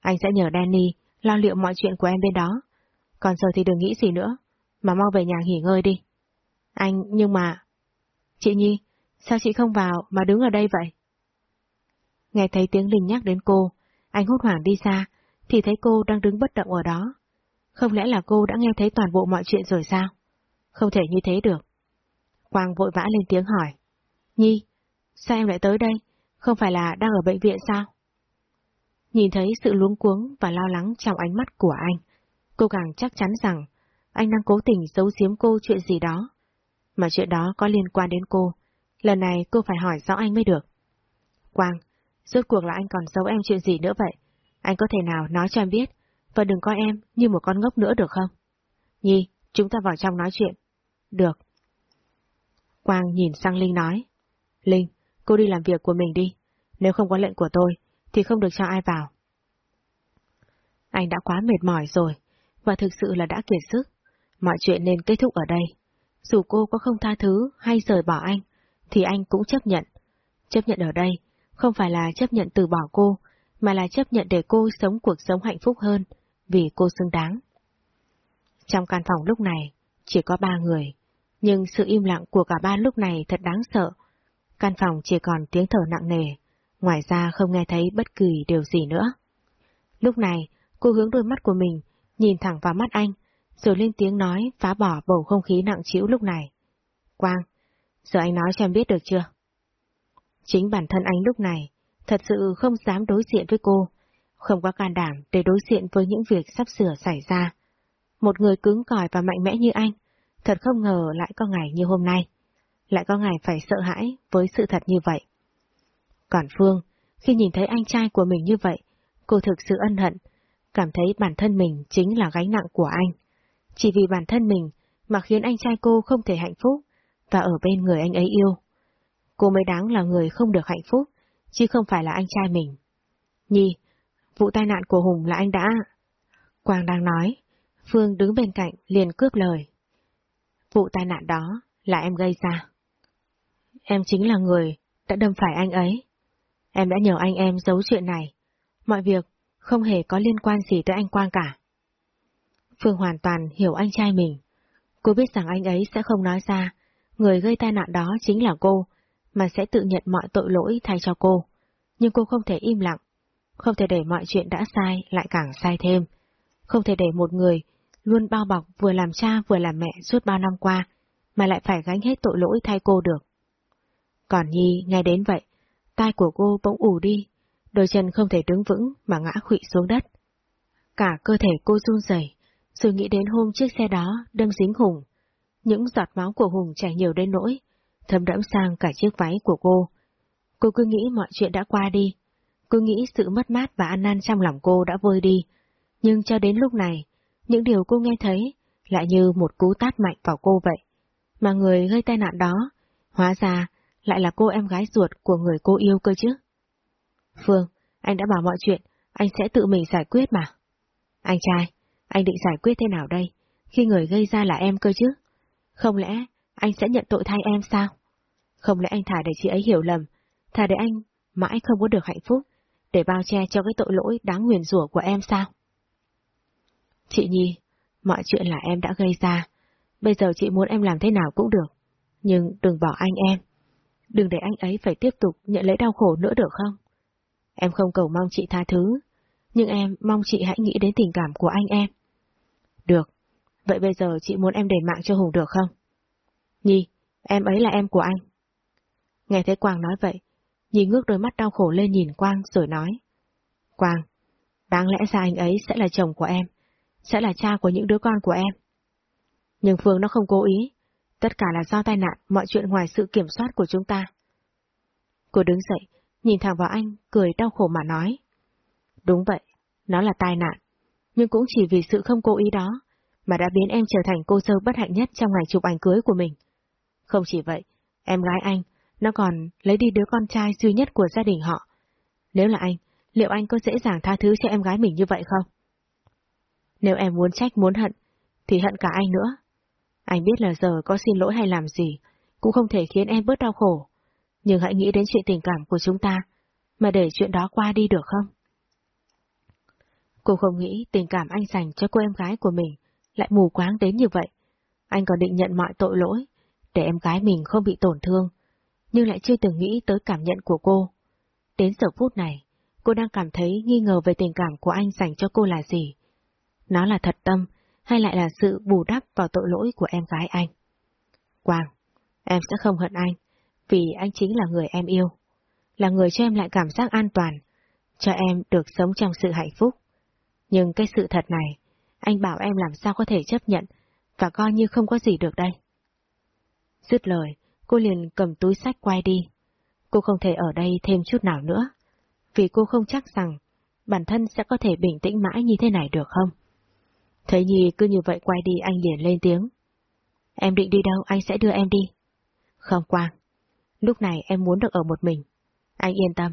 Anh sẽ nhờ Danny lo liệu mọi chuyện của em bên đó. Còn giờ thì đừng nghĩ gì nữa, mà mau về nhà nghỉ ngơi đi. Anh, nhưng mà... Chị Nhi, sao chị không vào mà đứng ở đây vậy? Nghe thấy tiếng Linh nhắc đến cô, anh hốt hoảng đi ra, thì thấy cô đang đứng bất động ở đó. Không lẽ là cô đã nghe thấy toàn bộ mọi chuyện rồi sao? Không thể như thế được. Quang vội vã lên tiếng hỏi. Nhi, sao em lại tới đây? Không phải là đang ở bệnh viện sao? Nhìn thấy sự luống cuống và lo lắng trong ánh mắt của anh, cô càng chắc chắn rằng anh đang cố tình giấu giếm cô chuyện gì đó. Mà chuyện đó có liên quan đến cô. Lần này cô phải hỏi rõ anh mới được. Quang, rốt cuộc là anh còn giấu em chuyện gì nữa vậy? Anh có thể nào nói cho em biết, và đừng coi em như một con ngốc nữa được không? Nhi, chúng ta vào trong nói chuyện. Được. Quang nhìn sang Linh nói. Linh, cô đi làm việc của mình đi. Nếu không có lệnh của tôi, thì không được cho ai vào. Anh đã quá mệt mỏi rồi, và thực sự là đã kiệt sức. Mọi chuyện nên kết thúc ở đây. Dù cô có không tha thứ hay rời bỏ anh, thì anh cũng chấp nhận. Chấp nhận ở đây, không phải là chấp nhận từ bỏ cô, mà là chấp nhận để cô sống cuộc sống hạnh phúc hơn, vì cô xứng đáng. Trong căn phòng lúc này, chỉ có ba người, nhưng sự im lặng của cả ba lúc này thật đáng sợ. Căn phòng chỉ còn tiếng thở nặng nề, ngoài ra không nghe thấy bất kỳ điều gì nữa. Lúc này, cô hướng đôi mắt của mình, nhìn thẳng vào mắt anh, rồi lên tiếng nói phá bỏ bầu không khí nặng trĩu lúc này. Quang, giờ anh nói cho em biết được chưa? Chính bản thân anh lúc này, thật sự không dám đối diện với cô, không có can đảm để đối diện với những việc sắp sửa xảy ra. Một người cứng cỏi và mạnh mẽ như anh, thật không ngờ lại có ngày như hôm nay. Lại có ngày phải sợ hãi với sự thật như vậy. Còn Phương, khi nhìn thấy anh trai của mình như vậy, cô thực sự ân hận, cảm thấy bản thân mình chính là gánh nặng của anh. Chỉ vì bản thân mình mà khiến anh trai cô không thể hạnh phúc và ở bên người anh ấy yêu. Cô mới đáng là người không được hạnh phúc, chứ không phải là anh trai mình. Nhi, vụ tai nạn của Hùng là anh đã... Quang đang nói, Phương đứng bên cạnh liền cướp lời. Vụ tai nạn đó là em gây ra. Em chính là người đã đâm phải anh ấy. Em đã nhờ anh em giấu chuyện này. Mọi việc không hề có liên quan gì tới anh Quang cả. Phương hoàn toàn hiểu anh trai mình. Cô biết rằng anh ấy sẽ không nói ra, người gây tai nạn đó chính là cô, mà sẽ tự nhận mọi tội lỗi thay cho cô. Nhưng cô không thể im lặng, không thể để mọi chuyện đã sai lại càng sai thêm. Không thể để một người luôn bao bọc vừa làm cha vừa làm mẹ suốt bao năm qua, mà lại phải gánh hết tội lỗi thay cô được. Còn Nhi nghe đến vậy, tai của cô bỗng ù đi, đôi chân không thể đứng vững mà ngã khụy xuống đất. Cả cơ thể cô run rẩy, rồi nghĩ đến hôm chiếc xe đó đâm dính Hùng. Những giọt máu của Hùng chảy nhiều đến nỗi, thấm đẫm sang cả chiếc váy của cô. Cô cứ nghĩ mọi chuyện đã qua đi, cô nghĩ sự mất mát và an năn trong lòng cô đã vơi đi, nhưng cho đến lúc này, những điều cô nghe thấy lại như một cú tát mạnh vào cô vậy. Mà người gây tai nạn đó, hóa ra lại là cô em gái ruột của người cô yêu cơ chứ. Phương, anh đã bảo mọi chuyện, anh sẽ tự mình giải quyết mà. Anh trai, anh định giải quyết thế nào đây, khi người gây ra là em cơ chứ? Không lẽ anh sẽ nhận tội thay em sao? Không lẽ anh thả để chị ấy hiểu lầm, thả để anh mãi không có được hạnh phúc, để bao che cho cái tội lỗi đáng nguyền rủa của em sao? Chị Nhi, mọi chuyện là em đã gây ra, bây giờ chị muốn em làm thế nào cũng được, nhưng đừng bỏ anh em. Đừng để anh ấy phải tiếp tục nhận lấy đau khổ nữa được không? Em không cầu mong chị tha thứ, nhưng em mong chị hãy nghĩ đến tình cảm của anh em. Được, vậy bây giờ chị muốn em đền mạng cho Hùng được không? Nhi, em ấy là em của anh. Nghe thấy Quang nói vậy, Nhi ngước đôi mắt đau khổ lên nhìn Quang rồi nói. Quang, đáng lẽ ra anh ấy sẽ là chồng của em, sẽ là cha của những đứa con của em. Nhưng Phương nó không cố ý, tất cả là do tai nạn, mọi chuyện ngoài sự kiểm soát của chúng ta. Cô đứng dậy, nhìn thẳng vào anh, cười đau khổ mà nói. Đúng vậy, nó là tai nạn, nhưng cũng chỉ vì sự không cố ý đó, mà đã biến em trở thành cô dâu bất hạnh nhất trong ngày chụp ảnh cưới của mình. Không chỉ vậy, em gái anh, nó còn lấy đi đứa con trai duy nhất của gia đình họ. Nếu là anh, liệu anh có dễ dàng tha thứ cho em gái mình như vậy không? Nếu em muốn trách muốn hận, thì hận cả anh nữa. Anh biết là giờ có xin lỗi hay làm gì, cũng không thể khiến em bớt đau khổ. Nhưng hãy nghĩ đến chuyện tình cảm của chúng ta, mà để chuyện đó qua đi được không? Cô không nghĩ tình cảm anh dành cho cô em gái của mình lại mù quáng đến như vậy. Anh còn định nhận mọi tội lỗi, để em gái mình không bị tổn thương, nhưng lại chưa từng nghĩ tới cảm nhận của cô. Đến giờ phút này, cô đang cảm thấy nghi ngờ về tình cảm của anh dành cho cô là gì. Nó là thật tâm, hay lại là sự bù đắp vào tội lỗi của em gái anh? Quang, em sẽ không hận anh, vì anh chính là người em yêu, là người cho em lại cảm giác an toàn, cho em được sống trong sự hạnh phúc. Nhưng cái sự thật này, anh bảo em làm sao có thể chấp nhận và coi như không có gì được đây. Dứt lời, cô liền cầm túi sách quay đi. Cô không thể ở đây thêm chút nào nữa, vì cô không chắc rằng bản thân sẽ có thể bình tĩnh mãi như thế này được không. Thấy Nhi cứ như vậy quay đi anh liền lên tiếng. Em định đi đâu anh sẽ đưa em đi. Không Quang, lúc này em muốn được ở một mình. Anh yên tâm,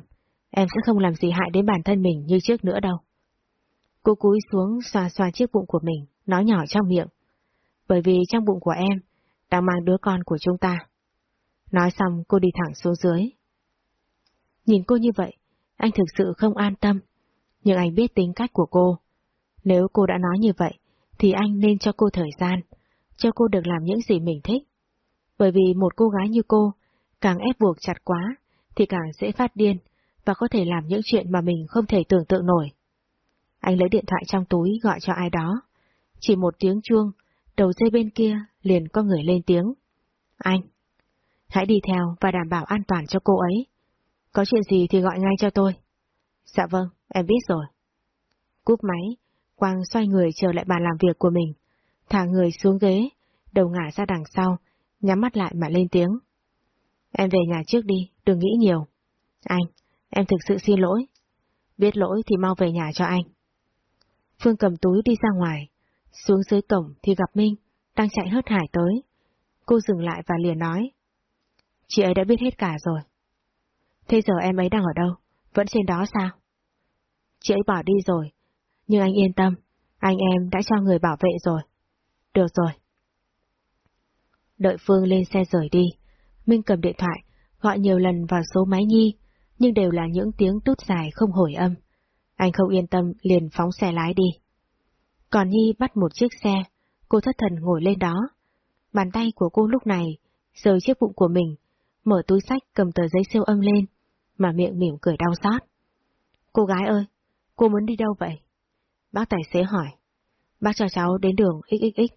em sẽ không làm gì hại đến bản thân mình như trước nữa đâu. Cô cúi xuống xoa xoa chiếc bụng của mình, nói nhỏ trong miệng. Bởi vì trong bụng của em đang mang đứa con của chúng ta. Nói xong cô đi thẳng xuống dưới. Nhìn cô như vậy, anh thực sự không an tâm, nhưng anh biết tính cách của cô. Nếu cô đã nói như vậy, thì anh nên cho cô thời gian, cho cô được làm những gì mình thích. Bởi vì một cô gái như cô, càng ép buộc chặt quá, thì càng dễ phát điên, và có thể làm những chuyện mà mình không thể tưởng tượng nổi. Anh lấy điện thoại trong túi gọi cho ai đó. Chỉ một tiếng chuông, đầu dây bên kia liền có người lên tiếng. Anh, hãy đi theo và đảm bảo an toàn cho cô ấy. Có chuyện gì thì gọi ngay cho tôi. Dạ vâng, em biết rồi. Cúp máy, Quang xoay người trở lại bàn làm việc của mình, thả người xuống ghế, đầu ngả ra đằng sau, nhắm mắt lại mà lên tiếng. Em về nhà trước đi, đừng nghĩ nhiều. Anh, em thực sự xin lỗi. Biết lỗi thì mau về nhà cho anh. Phương cầm túi đi ra ngoài, xuống dưới cổng thì gặp Minh, đang chạy hớt hải tới. Cô dừng lại và liền nói. Chị ấy đã biết hết cả rồi. Thế giờ em ấy đang ở đâu? Vẫn trên đó sao? Chị ấy bỏ đi rồi, nhưng anh yên tâm, anh em đã cho người bảo vệ rồi. Được rồi. Đợi Phương lên xe rời đi, Minh cầm điện thoại, gọi nhiều lần vào số máy nhi, nhưng đều là những tiếng tút dài không hồi âm. Anh không yên tâm liền phóng xe lái đi. Còn Nhi bắt một chiếc xe, cô thất thần ngồi lên đó. Bàn tay của cô lúc này rời chiếc bụng của mình, mở túi sách cầm tờ giấy siêu âm lên, mà miệng mỉm cười đau xót. Cô gái ơi, cô muốn đi đâu vậy? Bác tài xế hỏi. Bác cho cháu đến đường XXX.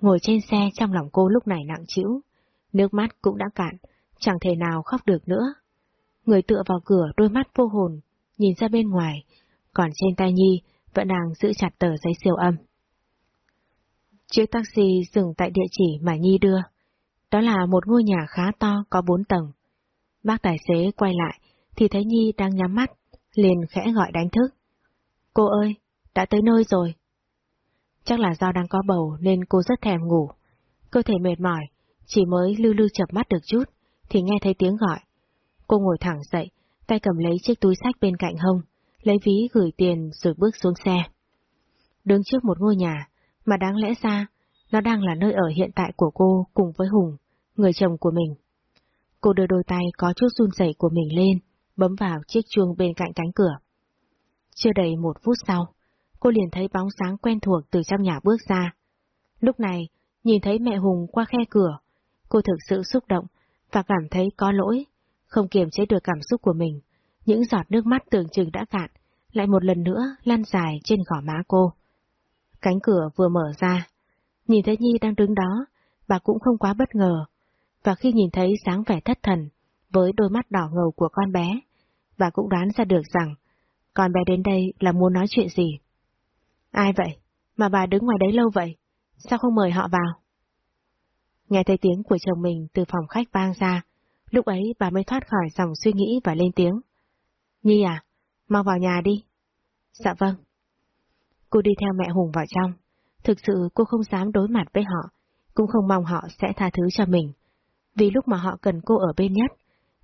Ngồi trên xe trong lòng cô lúc này nặng chịu, nước mắt cũng đã cạn, chẳng thể nào khóc được nữa. Người tựa vào cửa đôi mắt vô hồn, nhìn ra bên ngoài, còn trên tay Nhi vẫn đang giữ chặt tờ giấy siêu âm. Chiếc taxi dừng tại địa chỉ mà Nhi đưa. Đó là một ngôi nhà khá to có bốn tầng. Bác tài xế quay lại thì thấy Nhi đang nhắm mắt, liền khẽ gọi đánh thức. Cô ơi, đã tới nơi rồi. Chắc là do đang có bầu nên cô rất thèm ngủ. Cơ thể mệt mỏi, chỉ mới lưu lưu chập mắt được chút, thì nghe thấy tiếng gọi. Cô ngồi thẳng dậy, tay cầm lấy chiếc túi sách bên cạnh hông, lấy ví gửi tiền rồi bước xuống xe. Đứng trước một ngôi nhà, mà đáng lẽ ra, nó đang là nơi ở hiện tại của cô cùng với Hùng, người chồng của mình. Cô đưa đôi tay có chút run rẩy của mình lên, bấm vào chiếc chuông bên cạnh cánh cửa. Chưa đầy một phút sau, cô liền thấy bóng sáng quen thuộc từ trong nhà bước ra. Lúc này, nhìn thấy mẹ Hùng qua khe cửa, cô thực sự xúc động và cảm thấy có lỗi, không kiềm chế được cảm xúc của mình. Những giọt nước mắt tưởng chừng đã cạn, lại một lần nữa lăn dài trên gò má cô. Cánh cửa vừa mở ra, nhìn thấy Nhi đang đứng đó, bà cũng không quá bất ngờ, và khi nhìn thấy sáng vẻ thất thần, với đôi mắt đỏ ngầu của con bé, bà cũng đoán ra được rằng con bé đến đây là muốn nói chuyện gì. Ai vậy? Mà bà đứng ngoài đấy lâu vậy? Sao không mời họ vào? Nghe thấy tiếng của chồng mình từ phòng khách vang ra, lúc ấy bà mới thoát khỏi dòng suy nghĩ và lên tiếng. Nhi à, mau vào nhà đi. Dạ vâng. Cô đi theo mẹ Hùng vào trong. Thực sự cô không dám đối mặt với họ, cũng không mong họ sẽ tha thứ cho mình. Vì lúc mà họ cần cô ở bên nhất,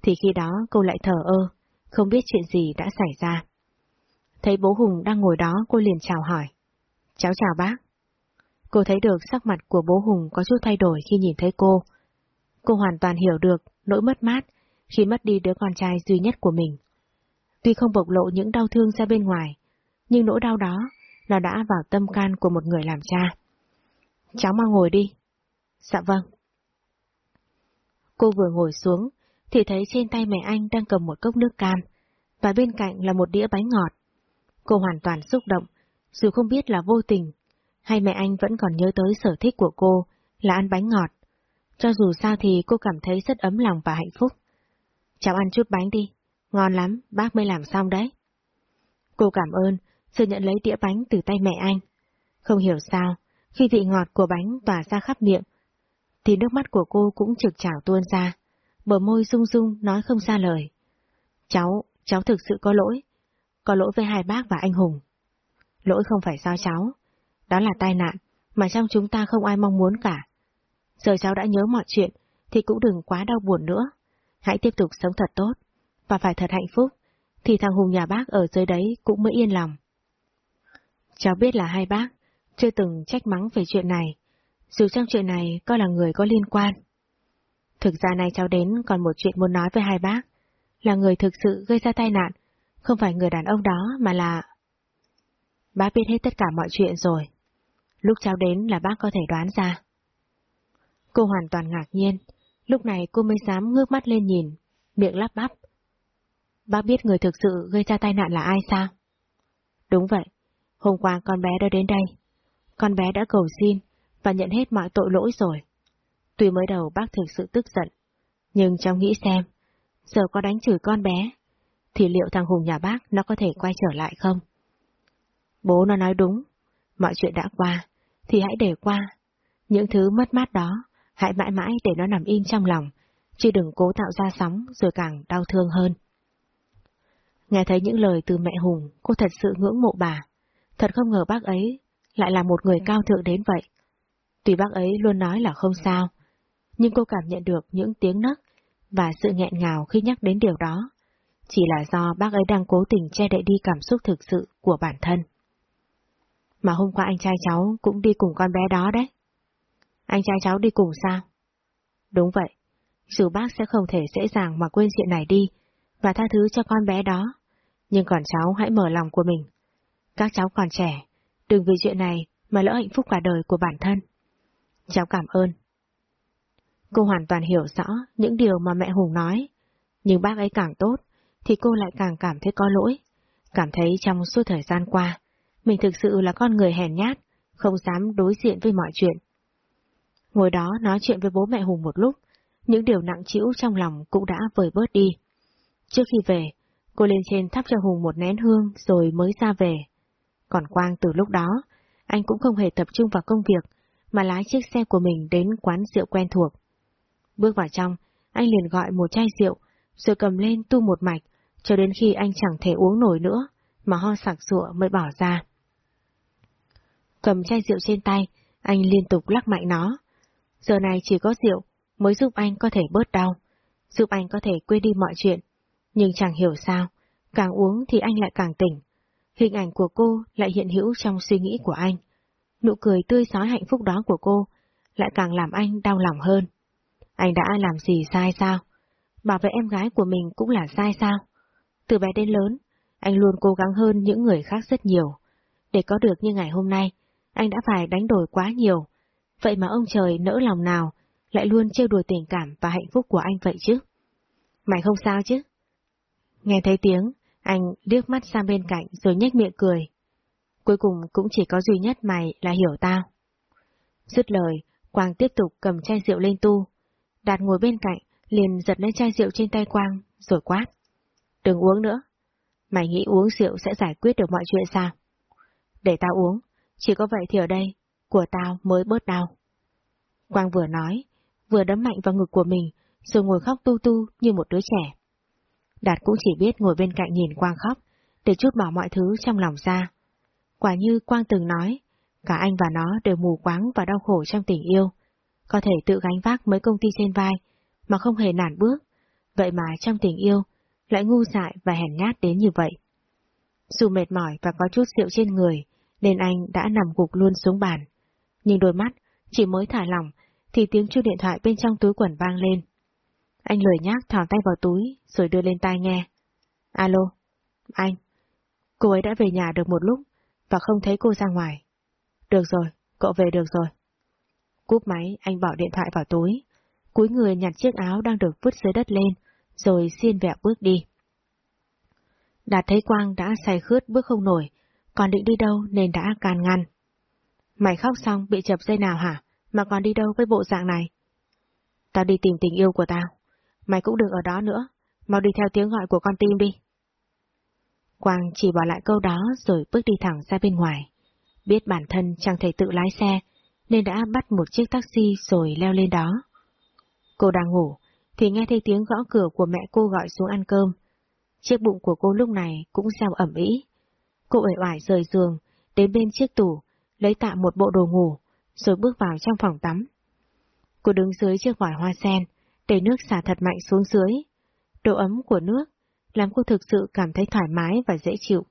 thì khi đó cô lại thờ ơ, không biết chuyện gì đã xảy ra. Thấy bố Hùng đang ngồi đó cô liền chào hỏi. Cháu chào bác. Cô thấy được sắc mặt của bố Hùng có chút thay đổi khi nhìn thấy cô. Cô hoàn toàn hiểu được nỗi mất mát khi mất đi đứa con trai duy nhất của mình. Tuy không bộc lộ những đau thương ra bên ngoài, nhưng nỗi đau đó nó đã vào tâm can của một người làm cha. Cháu mau ngồi đi. Dạ vâng. Cô vừa ngồi xuống, thì thấy trên tay mẹ anh đang cầm một cốc nước cam, và bên cạnh là một đĩa bánh ngọt. Cô hoàn toàn xúc động, dù không biết là vô tình, hay mẹ anh vẫn còn nhớ tới sở thích của cô là ăn bánh ngọt. Cho dù sao thì cô cảm thấy rất ấm lòng và hạnh phúc. Cháu ăn chút bánh đi, ngon lắm, bác mới làm xong đấy. Cô cảm ơn, rồi nhận lấy đĩa bánh từ tay mẹ anh. Không hiểu sao, khi vị ngọt của bánh tỏa ra khắp miệng, thì nước mắt của cô cũng trực trào tuôn ra, bờ môi rung rung nói không ra lời. Cháu, cháu thực sự có lỗi, có lỗi với hai bác và anh Hùng. Lỗi không phải do cháu, đó là tai nạn mà trong chúng ta không ai mong muốn cả. Giờ cháu đã nhớ mọi chuyện thì cũng đừng quá đau buồn nữa. Hãy tiếp tục sống thật tốt và phải thật hạnh phúc thì thằng Hùng nhà bác ở dưới đấy cũng mới yên lòng. Cháu biết là hai bác chưa từng trách mắng về chuyện này, dù trong chuyện này có là người có liên quan. Thực ra này cháu đến còn một chuyện muốn nói với hai bác, là người thực sự gây ra tai nạn, không phải người đàn ông đó mà là... Bác biết hết tất cả mọi chuyện rồi. Lúc cháu đến là bác có thể đoán ra. Cô hoàn toàn ngạc nhiên, lúc này cô mới dám ngước mắt lên nhìn, miệng lắp bắp. Bác biết người thực sự gây ra tai nạn là ai sao? Đúng vậy, hôm qua con bé đã đến đây. Con bé đã cầu xin và nhận hết mọi tội lỗi rồi. Tuy mới đầu bác thực sự tức giận, nhưng cháu nghĩ xem, giờ có đánh chửi con bé, thì liệu thằng Hùng nhà bác nó có thể quay trở lại không? Bố nó nói đúng, mọi chuyện đã qua, thì hãy để qua. Những thứ mất mát đó, hãy mãi mãi để nó nằm im trong lòng, chứ đừng cố tạo ra sóng rồi càng đau thương hơn. Nghe thấy những lời từ mẹ Hùng, cô thật sự ngưỡng mộ bà. Thật không ngờ bác ấy lại là một người cao thượng đến vậy. Tuy bác ấy luôn nói là không sao, nhưng cô cảm nhận được những tiếng nấc và sự nghẹn ngào khi nhắc đến điều đó. Chỉ là do bác ấy đang cố tình che đậy đi cảm xúc thực sự của bản thân. Mà hôm qua anh trai cháu cũng đi cùng con bé đó đấy. Anh trai cháu đi cùng sao? Đúng vậy, dù bác sẽ không thể dễ dàng mà quên chuyện này đi và tha thứ cho con bé đó, nhưng còn cháu hãy mở lòng của mình. Các cháu còn trẻ, đừng vì chuyện này mà lỡ hạnh phúc cả đời của bản thân. Cháu cảm ơn. Cô hoàn toàn hiểu rõ những điều mà mẹ Hùng nói, nhưng bác ấy càng tốt, thì cô lại càng cảm thấy có lỗi, cảm thấy trong suốt thời gian qua, mình thực sự là con người hèn nhát, không dám đối diện với mọi chuyện. Ngồi đó nói chuyện với bố mẹ Hùng một lúc, những điều nặng trĩu trong lòng cũng đã vơi bớt đi. Trước khi về, cô lên trên thắp cho Hùng một nén hương rồi mới ra về. Còn Quang từ lúc đó, anh cũng không hề tập trung vào công việc, mà lái chiếc xe của mình đến quán rượu quen thuộc. Bước vào trong, anh liền gọi một chai rượu, rồi cầm lên tu một mạch, cho đến khi anh chẳng thể uống nổi nữa, mà ho sặc sụa mới bỏ ra. Cầm chai rượu trên tay, anh liên tục lắc mạnh nó. Giờ này chỉ có rượu mới giúp anh có thể bớt đau, giúp anh có thể quên đi mọi chuyện. Nhưng chẳng hiểu sao, càng uống thì anh lại càng tỉnh. Hình ảnh của cô lại hiện hữu trong suy nghĩ của anh. Nụ cười tươi sói hạnh phúc đó của cô lại càng làm anh đau lòng hơn. Anh đã làm gì sai sao? Bảo vệ em gái của mình cũng là sai sao? Từ bé đến lớn, anh luôn cố gắng hơn những người khác rất nhiều. Để có được như ngày hôm nay, anh đã phải đánh đổi quá nhiều. Vậy mà ông trời nỡ lòng nào lại luôn trêu đùa tình cảm và hạnh phúc của anh vậy chứ? Mày không sao chứ? Nghe thấy tiếng, anh liếc mắt sang bên cạnh rồi nhếch miệng cười. Cuối cùng cũng chỉ có duy nhất mày là hiểu tao. Dứt lời, Quang tiếp tục cầm chai rượu lên tu. Đạt ngồi bên cạnh, liền giật lấy chai rượu trên tay Quang, rồi quát. Đừng uống nữa. Mày nghĩ uống rượu sẽ giải quyết được mọi chuyện sao? Để tao uống, chỉ có vậy thì ở đây, của tao mới bớt đau. Quang vừa nói, vừa đấm mạnh vào ngực của mình, rồi ngồi khóc tu tu như một đứa trẻ. Đạt cũng chỉ biết ngồi bên cạnh nhìn Quang khóc, để chút bỏ mọi thứ trong lòng ra. Quả như Quang từng nói, cả anh và nó đều mù quáng và đau khổ trong tình yêu, có thể tự gánh vác mấy công ty trên vai, mà không hề nản bước, vậy mà trong tình yêu, lại ngu dại và hèn nhát đến như vậy. Dù mệt mỏi và có chút rượu trên người, nên anh đã nằm gục luôn xuống bàn. Nhưng đôi mắt, chỉ mới thả lỏng, thì tiếng chuông điện thoại bên trong túi quần vang lên. Anh lười nhác thò tay vào túi, rồi đưa lên tai nghe. Alo, anh. Cô ấy đã về nhà được một lúc, và không thấy cô ra ngoài. Được rồi, cậu về được rồi. Cúp máy, anh bỏ điện thoại vào túi, cúi người nhặt chiếc áo đang được vứt dưới đất lên, rồi xiên vẹo bước đi. Đạt thấy Quang đã say khướt bước không nổi, còn định đi đâu nên đã can ngăn. Mày khóc xong bị chập dây nào hả? Mà còn đi đâu với bộ dạng này? Tao đi tìm tình yêu của tao. Mày cũng đừng ở đó nữa. Mau đi theo tiếng gọi của con tim đi. Quang chỉ bỏ lại câu đó rồi bước đi thẳng ra bên ngoài. Biết bản thân chẳng thể tự lái xe, nên đã bắt một chiếc taxi rồi leo lên đó. Cô đang ngủ, thì nghe thấy tiếng gõ cửa của mẹ cô gọi xuống ăn cơm. Chiếc bụng của cô lúc này cũng sao ẩm ý. Cô ẩy oải rời giường, đến bên chiếc tủ, lấy tạm một bộ đồ ngủ, rồi bước vào trong phòng tắm. Cô đứng dưới chiếc vòi hoa sen, để nước xả thật mạnh xuống dưới. Độ ấm của nước làm cô thực sự cảm thấy thoải mái và dễ chịu.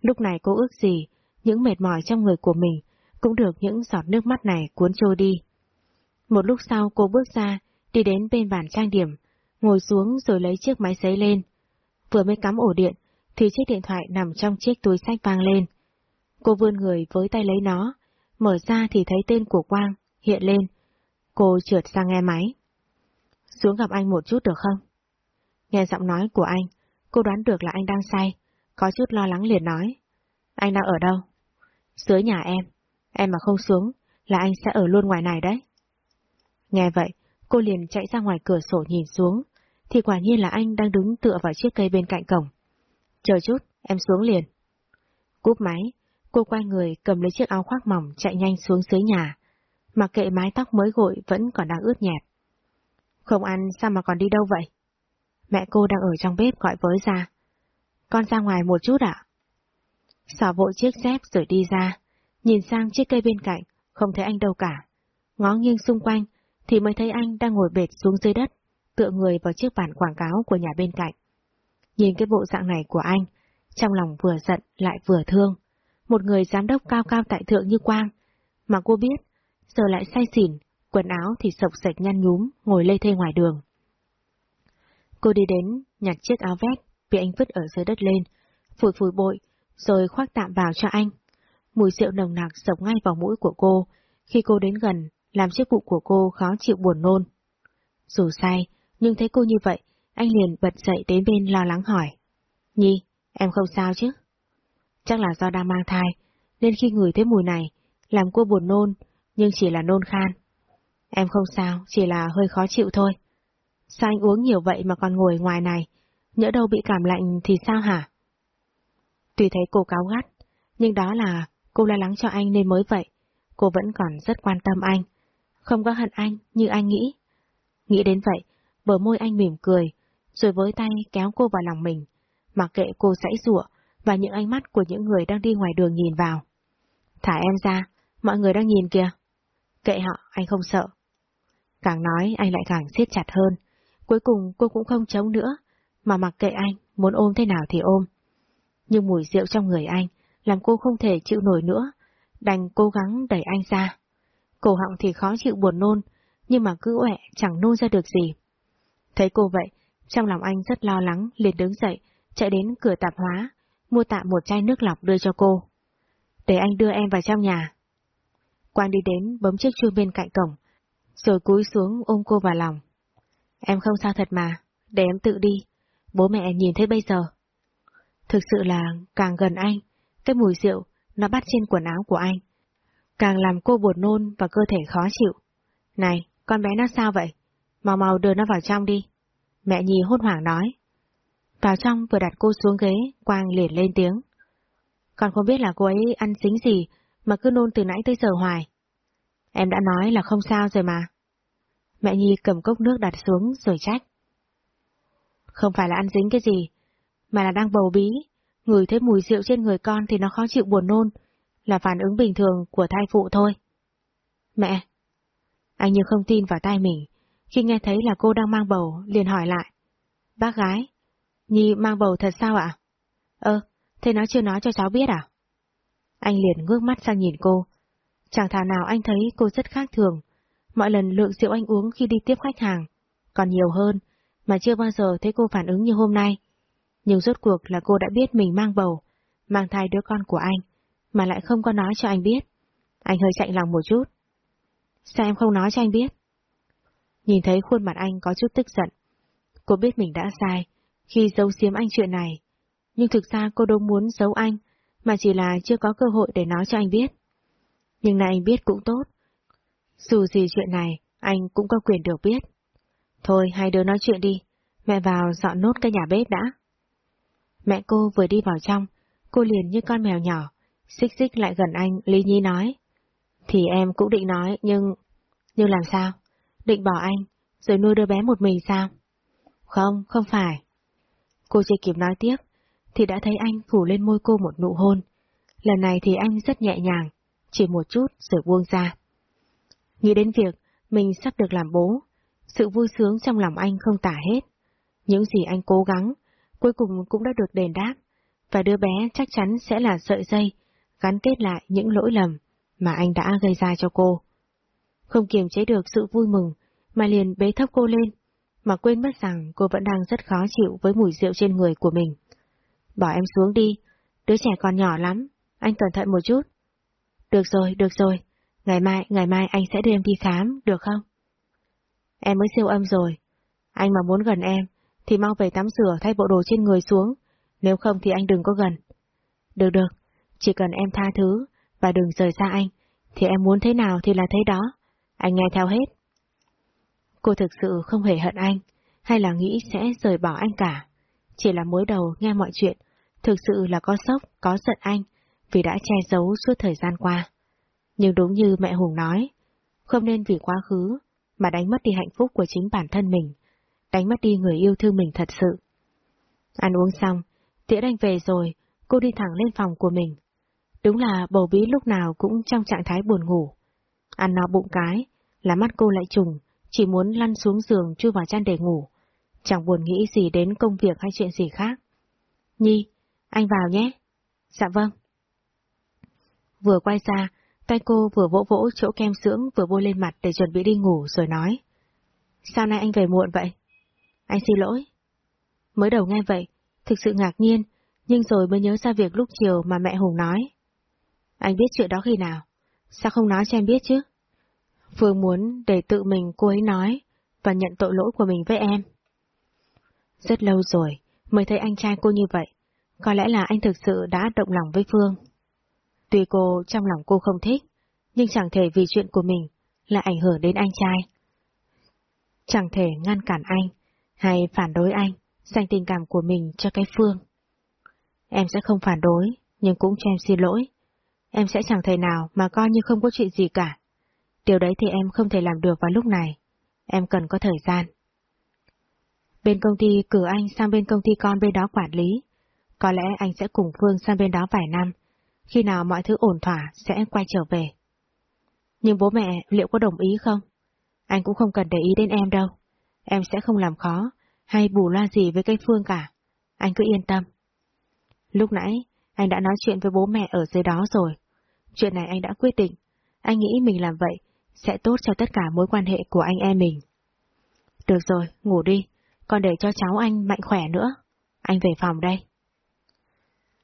Lúc này cô ước gì, những mệt mỏi trong người của mình cũng được những giọt nước mắt này cuốn trôi đi. Một lúc sau cô bước ra, đi đến bên bàn trang điểm, ngồi xuống rồi lấy chiếc máy giấy lên. Vừa mới cắm ổ điện, thì chiếc điện thoại nằm trong chiếc túi sách vang lên. Cô vươn người với tay lấy nó, mở ra thì thấy tên của Quang hiện lên. Cô trượt sang nghe máy. Xuống gặp anh một chút được không? Nghe giọng nói của anh, cô đoán được là anh đang say, có chút lo lắng liền nói. Anh đang ở đâu? Dưới nhà em, em mà không xuống là anh sẽ ở luôn ngoài này đấy. Nghe vậy, cô liền chạy ra ngoài cửa sổ nhìn xuống, thì quả nhiên là anh đang đứng tựa vào chiếc cây bên cạnh cổng. Chờ chút, em xuống liền. Cúp máy, cô quay người cầm lấy chiếc áo khoác mỏng chạy nhanh xuống dưới nhà, mặc kệ mái tóc mới gội vẫn còn đang ướt nhẹp. Không ăn sao mà còn đi đâu vậy? Mẹ cô đang ở trong bếp gọi với ra. Con ra ngoài một chút ạ. À? Xỏ vội chiếc dép rồi đi ra, nhìn sang chiếc cây bên cạnh, không thấy anh đâu cả. Ngó nghiêng xung quanh, thì mới thấy anh đang ngồi bệt xuống dưới đất, tựa người vào chiếc bản quảng cáo của nhà bên cạnh. Nhìn cái bộ dạng này của anh, trong lòng vừa giận lại vừa thương. Một người giám đốc cao cao tại thượng như Quang, mà cô biết, giờ lại say xỉn, quần áo thì sộc sạch nhăn nhúm, ngồi lê thê ngoài đường. Cô đi đến, nhặt chiếc áo vest bị anh vứt ở dưới đất lên, phủi phủi bội, rồi khoác tạm vào cho anh. Mùi rượu nồng nặc sộc ngay vào mũi của cô, khi cô đến gần, làm chiếc bụng của cô khó chịu buồn nôn. Dù sai, nhưng thấy cô như vậy, anh liền bật dậy đến bên lo lắng hỏi. Nhi, em không sao chứ? Chắc là do đang mang thai, nên khi ngửi thấy mùi này, làm cô buồn nôn, nhưng chỉ là nôn khan. Em không sao, chỉ là hơi khó chịu thôi. Sao anh uống nhiều vậy mà còn ngồi ngoài này? Nhỡ đâu bị cảm lạnh thì sao hả? Tuy thấy cô cáo gắt, nhưng đó là cô lo lắng cho anh nên mới vậy. Cô vẫn còn rất quan tâm anh. Không có hận anh như anh nghĩ. Nghĩ đến vậy, bờ môi anh mỉm cười, rồi với tay kéo cô vào lòng mình, mặc kệ cô sãy rụa và những ánh mắt của những người đang đi ngoài đường nhìn vào. Thả em ra, mọi người đang nhìn kìa. Kệ họ, anh không sợ. Càng nói anh lại càng siết chặt hơn. Cuối cùng cô cũng không chống nữa, mà mặc kệ anh, muốn ôm thế nào thì ôm. Nhưng mùi rượu trong người anh, làm cô không thể chịu nổi nữa, đành cố gắng đẩy anh ra. Cổ họng thì khó chịu buồn nôn, nhưng mà cứ ẹ chẳng nôn ra được gì. Thấy cô vậy, trong lòng anh rất lo lắng, liền đứng dậy, chạy đến cửa tạp hóa, mua tạm một chai nước lọc đưa cho cô. Để anh đưa em vào trong nhà. Quang đi đến, bấm chiếc chuông bên cạnh cổng, rồi cúi xuống ôm cô vào lòng. Em không sao thật mà, để em tự đi, bố mẹ nhìn thấy bây giờ. Thực sự là càng gần anh, cái mùi rượu nó bắt trên quần áo của anh, càng làm cô buồn nôn và cơ thể khó chịu. Này, con bé nó sao vậy? Mau mau đưa nó vào trong đi. Mẹ nhì hốt hoảng nói. Vào trong vừa đặt cô xuống ghế, Quang liền lên tiếng. Con không biết là cô ấy ăn dính gì mà cứ nôn từ nãy tới giờ hoài. Em đã nói là không sao rồi mà. Mẹ Nhi cầm cốc nước đặt xuống rồi trách. Không phải là ăn dính cái gì, mà là đang bầu bí, ngửi thấy mùi rượu trên người con thì nó khó chịu buồn nôn, là phản ứng bình thường của thai phụ thôi. Mẹ! Anh như không tin vào tay mình, khi nghe thấy là cô đang mang bầu, liền hỏi lại. Bác gái, Nhi mang bầu thật sao ạ? Ơ, thế nó chưa nói cho cháu biết à? Anh liền ngước mắt sang nhìn cô. Chẳng thà nào anh thấy cô rất khác thường. Mọi lần lượng rượu anh uống khi đi tiếp khách hàng, còn nhiều hơn, mà chưa bao giờ thấy cô phản ứng như hôm nay. Nhưng rốt cuộc là cô đã biết mình mang bầu, mang thai đứa con của anh, mà lại không có nói cho anh biết. Anh hơi chạy lòng một chút. Sao em không nói cho anh biết? Nhìn thấy khuôn mặt anh có chút tức giận. Cô biết mình đã sai khi giấu giếm anh chuyện này, nhưng thực ra cô đâu muốn giấu anh, mà chỉ là chưa có cơ hội để nói cho anh biết. Nhưng nay anh biết cũng tốt. Dù gì chuyện này, anh cũng có quyền được biết. Thôi, hai đứa nói chuyện đi, mẹ vào dọn nốt cái nhà bếp đã. Mẹ cô vừa đi vào trong, cô liền như con mèo nhỏ, xích xích lại gần anh, Lý Nhi nói. Thì em cũng định nói, nhưng... Nhưng làm sao? Định bỏ anh, rồi nuôi đứa bé một mình sao? Không, không phải. Cô chưa kịp nói tiếp, thì đã thấy anh phủ lên môi cô một nụ hôn. Lần này thì anh rất nhẹ nhàng, chỉ một chút rồi buông ra. Nghĩ đến việc mình sắp được làm bố, sự vui sướng trong lòng anh không tả hết. Những gì anh cố gắng, cuối cùng cũng đã được đền đáp, và đứa bé chắc chắn sẽ là sợi dây, gắn kết lại những lỗi lầm mà anh đã gây ra cho cô. Không kiềm chế được sự vui mừng, mà liền bế thấp cô lên, mà quên mất rằng cô vẫn đang rất khó chịu với mùi rượu trên người của mình. Bỏ em xuống đi, đứa trẻ còn nhỏ lắm, anh cẩn thận một chút. Được rồi, được rồi, ngày mai, ngày mai anh sẽ đưa em đi khám, được không? Em mới siêu âm rồi, anh mà muốn gần em, thì mau về tắm rửa thay bộ đồ trên người xuống, nếu không thì anh đừng có gần. Được được, chỉ cần em tha thứ, và đừng rời xa anh, thì em muốn thế nào thì là thế đó, anh nghe theo hết. Cô thực sự không hề hận anh, hay là nghĩ sẽ rời bỏ anh cả. Chỉ là mới đầu nghe mọi chuyện, thực sự là có sốc, có giận anh, vì đã che giấu suốt thời gian qua. Nhưng đúng như mẹ Hùng nói, không nên vì quá khứ mà đánh mất đi hạnh phúc của chính bản thân mình, đánh mất đi người yêu thương mình thật sự. Ăn uống xong, Tiễn Anh về rồi, cô đi thẳng lên phòng của mình. Đúng là bầu bí lúc nào cũng trong trạng thái buồn ngủ. Ăn no bụng cái, là mắt cô lại trùng, chỉ muốn lăn xuống giường chui vào chăn để ngủ. Chẳng buồn nghĩ gì đến công việc hay chuyện gì khác. Nhi, anh vào nhé. Dạ vâng. Vừa quay ra, tay cô vừa vỗ vỗ chỗ kem dưỡng vừa bôi lên mặt để chuẩn bị đi ngủ rồi nói. Sao nay anh về muộn vậy? Anh xin lỗi. Mới đầu nghe vậy, thực sự ngạc nhiên, nhưng rồi mới nhớ ra việc lúc chiều mà mẹ Hùng nói. Anh biết chuyện đó khi nào? Sao không nói cho em biết chứ? Phương muốn để tự mình cô ấy nói và nhận tội lỗi của mình với em. Rất lâu rồi mới thấy anh trai cô như vậy, có lẽ là anh thực sự đã động lòng với Phương. Tuy cô trong lòng cô không thích, nhưng chẳng thể vì chuyện của mình là ảnh hưởng đến anh trai. Chẳng thể ngăn cản anh hay phản đối anh dành tình cảm của mình cho cái Phương. Em sẽ không phản đối, nhưng cũng cho em xin lỗi. Em sẽ chẳng thể nào mà coi như không có chuyện gì cả. Điều đấy thì em không thể làm được vào lúc này. Em cần có thời gian. Bên công ty cử anh sang bên công ty con bên đó quản lý. Có lẽ anh sẽ cùng Phương sang bên đó vài năm. Khi nào mọi thứ ổn thỏa sẽ quay trở về. Nhưng bố mẹ liệu có đồng ý không? Anh cũng không cần để ý đến em đâu. Em sẽ không làm khó hay bù loa gì với cây Phương cả. Anh cứ yên tâm. Lúc nãy, anh đã nói chuyện với bố mẹ ở dưới đó rồi. Chuyện này anh đã quyết định. Anh nghĩ mình làm vậy sẽ tốt cho tất cả mối quan hệ của anh em mình. Được rồi, ngủ đi, còn để cho cháu anh mạnh khỏe nữa. Anh về phòng đây.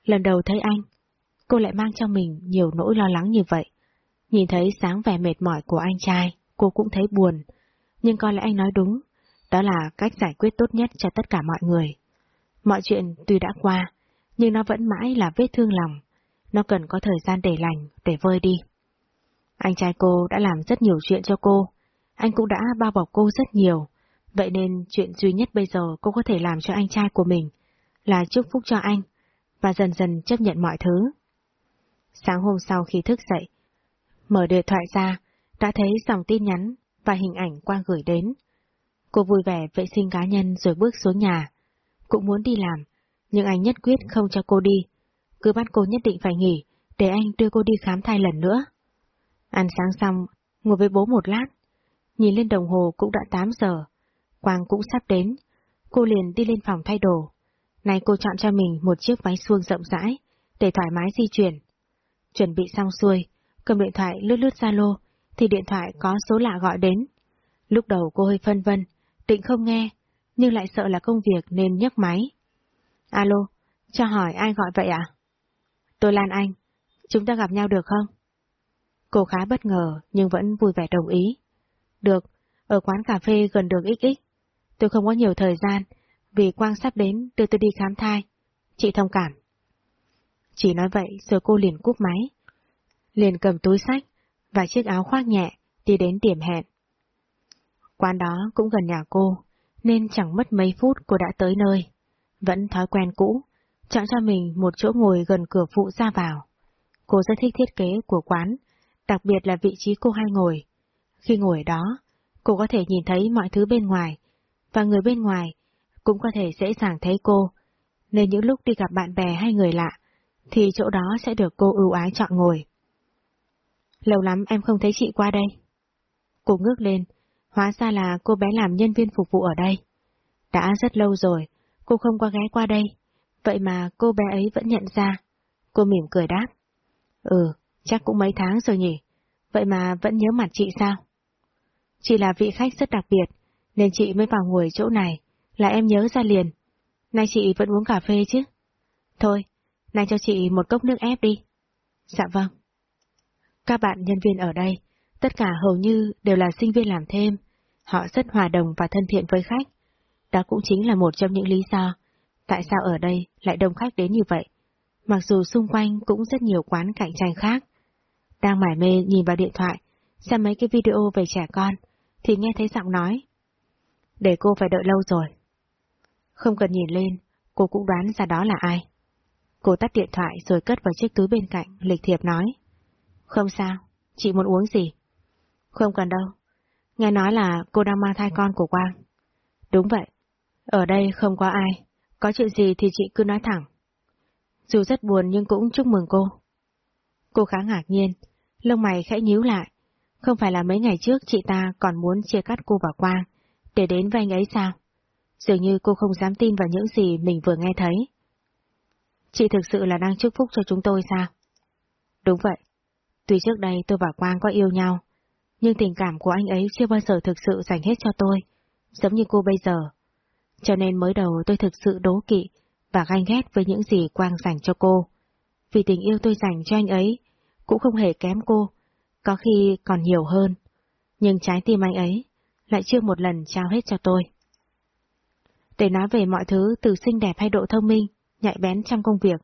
Lần đầu thấy anh, cô lại mang trong mình nhiều nỗi lo lắng như vậy. Nhìn thấy sáng vẻ mệt mỏi của anh trai, cô cũng thấy buồn. Nhưng có lẽ anh nói đúng, đó là cách giải quyết tốt nhất cho tất cả mọi người. Mọi chuyện tuy đã qua, nhưng nó vẫn mãi là vết thương lòng. Nó cần có thời gian để lành, để vơi đi. Anh trai cô đã làm rất nhiều chuyện cho cô, anh cũng đã bao bọc cô rất nhiều, vậy nên chuyện duy nhất bây giờ cô có thể làm cho anh trai của mình là chúc phúc cho anh, và dần dần chấp nhận mọi thứ. Sáng hôm sau khi thức dậy, mở điện thoại ra, đã thấy dòng tin nhắn và hình ảnh Quang gửi đến. Cô vui vẻ vệ sinh cá nhân rồi bước xuống nhà. Cũng muốn đi làm, nhưng anh nhất quyết không cho cô đi. Cứ bắt cô nhất định phải nghỉ, để anh đưa cô đi khám thai lần nữa. Ăn sáng xong, ngồi với bố một lát. Nhìn lên đồng hồ cũng đã 8 giờ. Quang cũng sắp đến. Cô liền đi lên phòng thay đồ. Này cô chọn cho mình một chiếc váy suông rộng rãi, để thoải mái di chuyển. Chuẩn bị xong xuôi, cầm điện thoại lướt lướt Zalo, thì điện thoại có số lạ gọi đến. Lúc đầu cô hơi phân vân, định không nghe, nhưng lại sợ là công việc nên nhấc máy. Alo, cho hỏi ai gọi vậy ạ? Tôi Lan Anh, chúng ta gặp nhau được không? Cô khá bất ngờ nhưng vẫn vui vẻ đồng ý. Được, ở quán cà phê gần đường XX. Tôi không có nhiều thời gian vì Quang sắp đến đưa tôi đi khám thai. Chị thông cảm. Chỉ nói vậy rồi cô liền cúp máy. Liền cầm túi sách và chiếc áo khoác nhẹ, đi đến điểm hẹn. Quán đó cũng gần nhà cô, nên chẳng mất mấy phút cô đã tới nơi. Vẫn thói quen cũ, chọn cho mình một chỗ ngồi gần cửa phụ ra vào. Cô rất thích thiết kế của quán, đặc biệt là vị trí cô hay ngồi. Khi ngồi đó, cô có thể nhìn thấy mọi thứ bên ngoài, và người bên ngoài cũng có thể dễ dàng thấy cô, nên những lúc đi gặp bạn bè hay người lạ, thì chỗ đó sẽ được cô ưu ái chọn ngồi. Lâu lắm em không thấy chị qua đây. Cô ngước lên, hóa ra là cô bé làm nhân viên phục vụ ở đây. Đã rất lâu rồi, cô không qua ghé qua đây, vậy mà cô bé ấy vẫn nhận ra. Cô mỉm cười đáp. Ừ, chắc cũng mấy tháng rồi nhỉ, vậy mà vẫn nhớ mặt chị sao? Chị là vị khách rất đặc biệt, nên chị mới vào ngồi chỗ này, là em nhớ ra liền. Nay chị vẫn uống cà phê chứ? Thôi, này cho chị một cốc nước ép đi. Dạ vâng. Các bạn nhân viên ở đây, tất cả hầu như đều là sinh viên làm thêm, họ rất hòa đồng và thân thiện với khách. Đó cũng chính là một trong những lý do tại sao ở đây lại đông khách đến như vậy, mặc dù xung quanh cũng rất nhiều quán cạnh tranh khác. Đang mải mê nhìn vào điện thoại, xem mấy cái video về trẻ con, thì nghe thấy giọng nói. Để cô phải đợi lâu rồi. Không cần nhìn lên, cô cũng đoán ra đó là ai. Cô tắt điện thoại rồi cất vào chiếc túi bên cạnh, lịch thiệp nói. Không sao, chị muốn uống gì? Không cần đâu. Nghe nói là cô đang mang thai con của Quang. Đúng vậy. Ở đây không có ai. Có chuyện gì thì chị cứ nói thẳng. Dù rất buồn nhưng cũng chúc mừng cô. Cô khá ngạc nhiên, lông mày khẽ nhíu lại. Không phải là mấy ngày trước chị ta còn muốn chia cắt cô và Quang, để đến với anh ấy sao? Dường như cô không dám tin vào những gì mình vừa nghe thấy. Chị thực sự là đang chúc phúc cho chúng tôi sao? Đúng vậy. Tuy trước đây tôi và Quang có yêu nhau, nhưng tình cảm của anh ấy chưa bao giờ thực sự dành hết cho tôi, giống như cô bây giờ. Cho nên mới đầu tôi thực sự đố kỵ và ganh ghét với những gì Quang dành cho cô. Vì tình yêu tôi dành cho anh ấy cũng không hề kém cô, có khi còn nhiều hơn. Nhưng trái tim anh ấy lại chưa một lần trao hết cho tôi. Để nói về mọi thứ từ xinh đẹp hay độ thông minh, nhạy bén trong công việc,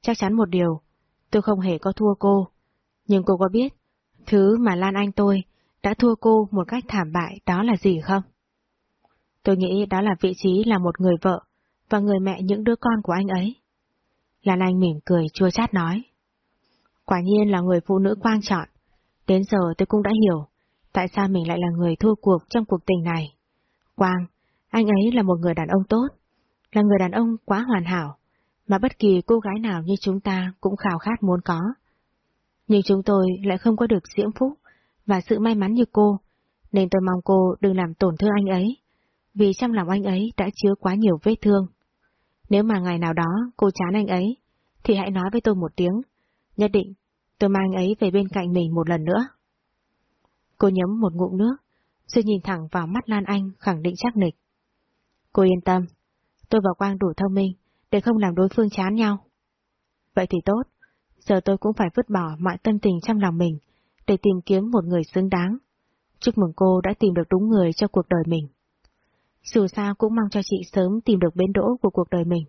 chắc chắn một điều, tôi không hề có thua cô. Nhưng cô có biết, thứ mà Lan Anh tôi đã thua cô một cách thảm bại đó là gì không? Tôi nghĩ đó là vị trí là một người vợ và người mẹ những đứa con của anh ấy. Lan Anh mỉm cười chua chát nói. Quả nhiên là người phụ nữ quan trọng. Đến giờ tôi cũng đã hiểu tại sao mình lại là người thua cuộc trong cuộc tình này. Quang, anh ấy là một người đàn ông tốt, là người đàn ông quá hoàn hảo, mà bất kỳ cô gái nào như chúng ta cũng khao khát muốn có. Nhưng chúng tôi lại không có được diễm phúc và sự may mắn như cô, nên tôi mong cô đừng làm tổn thương anh ấy, vì trong lòng anh ấy đã chứa quá nhiều vết thương. Nếu mà ngày nào đó cô chán anh ấy, thì hãy nói với tôi một tiếng, nhất định tôi mang anh ấy về bên cạnh mình một lần nữa. Cô nhấm một ngụm nước, rồi nhìn thẳng vào mắt Lan Anh khẳng định chắc nịch. Cô yên tâm, tôi và Quang đủ thông minh để không làm đối phương chán nhau. Vậy thì tốt, giờ tôi cũng phải vứt bỏ mọi tâm tình trong lòng mình để tìm kiếm một người xứng đáng. Chúc mừng cô đã tìm được đúng người cho cuộc đời mình. Dù sao cũng mong cho chị sớm tìm được bến đỗ của cuộc đời mình.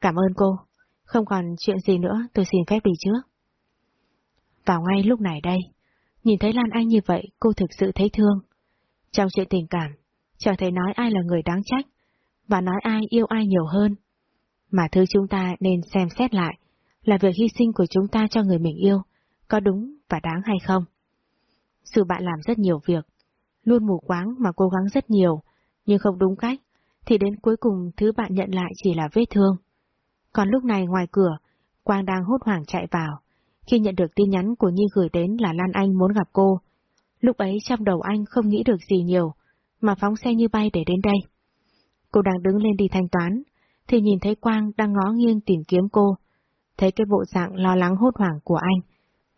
Cảm ơn cô, không còn chuyện gì nữa tôi xin phép đi trước. Vào ngay lúc này đây, nhìn thấy Lan Anh như vậy cô thực sự thấy thương. Trong chuyện tình cảm, chẳng thể nói ai là người đáng trách, và nói ai yêu ai nhiều hơn. Mà thứ chúng ta nên xem xét lại là việc hy sinh của chúng ta cho người mình yêu, có đúng và đáng hay không. Dù bạn làm rất nhiều việc, luôn mù quáng mà cố gắng rất nhiều, nhưng không đúng cách, thì đến cuối cùng thứ bạn nhận lại chỉ là vết thương. Còn lúc này ngoài cửa, Quang đang hốt hoảng chạy vào, khi nhận được tin nhắn của Nhi gửi đến là Lan Anh muốn gặp cô. Lúc ấy trong đầu anh không nghĩ được gì nhiều, mà phóng xe như bay để đến đây. Cô đang đứng lên đi thanh toán, thì nhìn thấy Quang đang ngó nghiêng tìm kiếm cô. Thấy cái bộ dạng lo lắng hốt hoảng của anh,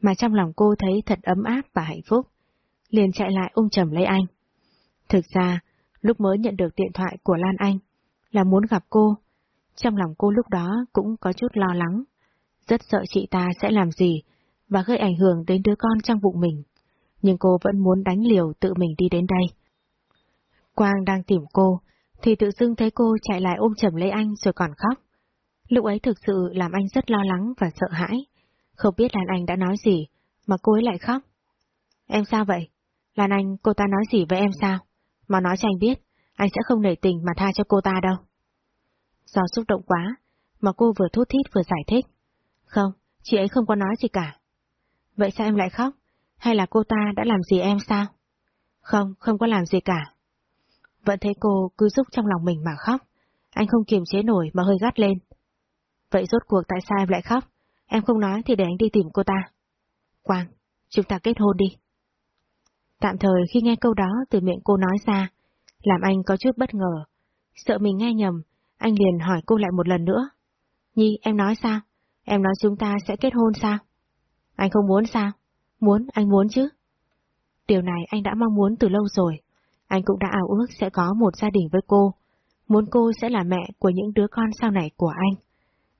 mà trong lòng cô thấy thật ấm áp và hạnh phúc. Liền chạy lại ôm chầm lấy anh. Thực ra, lúc mới nhận được điện thoại của Lan Anh, là muốn gặp cô. Trong lòng cô lúc đó cũng có chút lo lắng, rất sợ chị ta sẽ làm gì và gây ảnh hưởng đến đứa con trong bụng mình. Nhưng cô vẫn muốn đánh liều tự mình đi đến đây. Quang đang tìm cô, thì tự dưng thấy cô chạy lại ôm chầm lấy anh rồi còn khóc. Lúc ấy thực sự làm anh rất lo lắng và sợ hãi, không biết Lan Anh đã nói gì, mà cô ấy lại khóc. Em sao vậy? Lan Anh, cô ta nói gì với em sao? Mà nói cho anh biết, anh sẽ không nể tình mà tha cho cô ta đâu. Do xúc động quá, mà cô vừa thút thít vừa giải thích. Không, chị ấy không có nói gì cả. Vậy sao em lại khóc? Hay là cô ta đã làm gì em sao? Không, không có làm gì cả. Vẫn thấy cô cứ giúp trong lòng mình mà khóc. Anh không kiềm chế nổi mà hơi gắt lên. Vậy rốt cuộc tại sao em lại khóc? Em không nói thì để anh đi tìm cô ta. Quang, chúng ta kết hôn đi. Tạm thời khi nghe câu đó từ miệng cô nói ra, làm anh có chút bất ngờ. Sợ mình nghe nhầm, anh liền hỏi cô lại một lần nữa. Nhi, em nói sao? Em nói chúng ta sẽ kết hôn sao? Anh không muốn sao? Muốn, anh muốn chứ. Điều này anh đã mong muốn từ lâu rồi. Anh cũng đã ao ước sẽ có một gia đình với cô. Muốn cô sẽ là mẹ của những đứa con sau này của anh.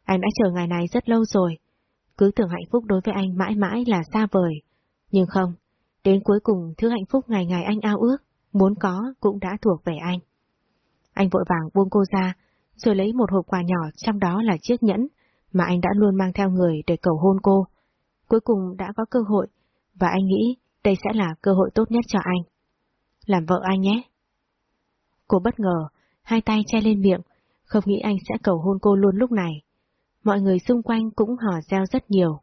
Anh đã chờ ngày này rất lâu rồi. Cứ tưởng hạnh phúc đối với anh mãi mãi là xa vời. Nhưng không, đến cuối cùng thứ hạnh phúc ngày ngày anh ao ước, muốn có cũng đã thuộc về anh. Anh vội vàng buông cô ra, rồi lấy một hộp quà nhỏ trong đó là chiếc nhẫn mà anh đã luôn mang theo người để cầu hôn cô. Cuối cùng đã có cơ hội, và anh nghĩ đây sẽ là cơ hội tốt nhất cho anh. Làm vợ anh nhé. Cô bất ngờ, hai tay che lên miệng, không nghĩ anh sẽ cầu hôn cô luôn lúc này. Mọi người xung quanh cũng hò reo rất nhiều.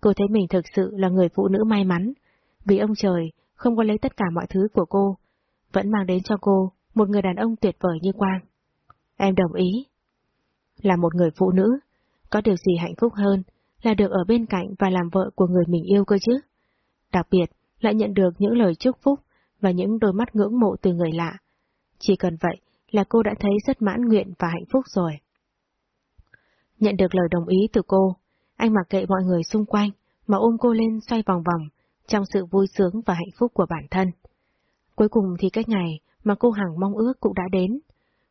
Cô thấy mình thực sự là người phụ nữ may mắn, vì ông trời không có lấy tất cả mọi thứ của cô, vẫn mang đến cho cô một người đàn ông tuyệt vời như Quang. Em đồng ý. Là một người phụ nữ, có điều gì hạnh phúc hơn là được ở bên cạnh và làm vợ của người mình yêu cơ chứ. Đặc biệt, lại nhận được những lời chúc phúc và những đôi mắt ngưỡng mộ từ người lạ. Chỉ cần vậy là cô đã thấy rất mãn nguyện và hạnh phúc rồi. Nhận được lời đồng ý từ cô, anh mặc kệ mọi người xung quanh mà ôm cô lên xoay vòng vòng trong sự vui sướng và hạnh phúc của bản thân. Cuối cùng thì cái ngày mà cô Hằng mong ước cũng đã đến.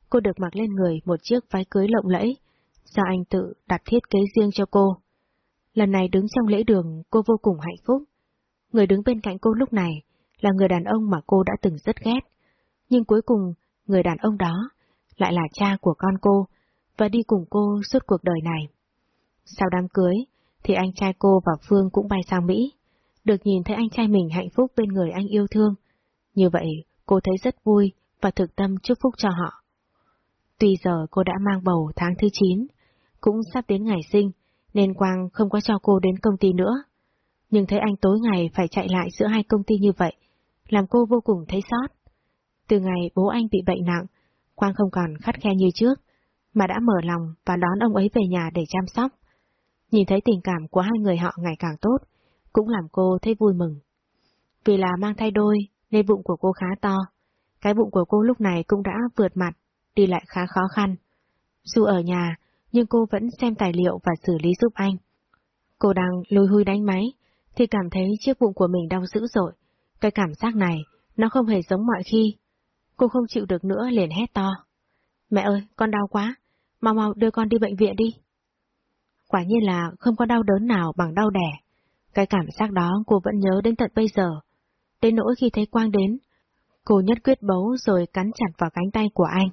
Cô được mặc lên người một chiếc váy cưới lộng lẫy, do anh tự đặt thiết kế riêng cho cô. Lần này đứng trong lễ đường, cô vô cùng hạnh phúc. Người đứng bên cạnh cô lúc này là người đàn ông mà cô đã từng rất ghét. Nhưng cuối cùng, người đàn ông đó lại là cha của con cô và đi cùng cô suốt cuộc đời này. Sau đám cưới, thì anh trai cô và Phương cũng bay sang Mỹ. Được nhìn thấy anh trai mình hạnh phúc bên người anh yêu thương. Như vậy, cô thấy rất vui và thực tâm chúc phúc cho họ. Tuy giờ cô đã mang bầu tháng thứ 9, cũng sắp đến ngày sinh, nên Quang không có cho cô đến công ty nữa. Nhưng thấy anh tối ngày phải chạy lại giữa hai công ty như vậy, làm cô vô cùng thấy sót. Từ ngày bố anh bị bệnh nặng, Quang không còn khắt khe như trước, mà đã mở lòng và đón ông ấy về nhà để chăm sóc. Nhìn thấy tình cảm của hai người họ ngày càng tốt, cũng làm cô thấy vui mừng. Vì là mang thai đôi, nên bụng của cô khá to. Cái bụng của cô lúc này cũng đã vượt mặt, đi lại khá khó khăn. Dù ở nhà, nhưng cô vẫn xem tài liệu và xử lý giúp anh. Cô đang lùi hui đánh máy, thì cảm thấy chiếc bụng của mình đau dữ dội. Cái cảm giác này, nó không hề giống mọi khi. Cô không chịu được nữa liền hét to. Mẹ ơi, con đau quá, mau mau đưa con đi bệnh viện đi. Quả nhiên là không có đau đớn nào bằng đau đẻ. Cái cảm giác đó cô vẫn nhớ đến tận bây giờ. Đến nỗi khi thấy Quang đến, cô nhất quyết bấu rồi cắn chặt vào cánh tay của anh,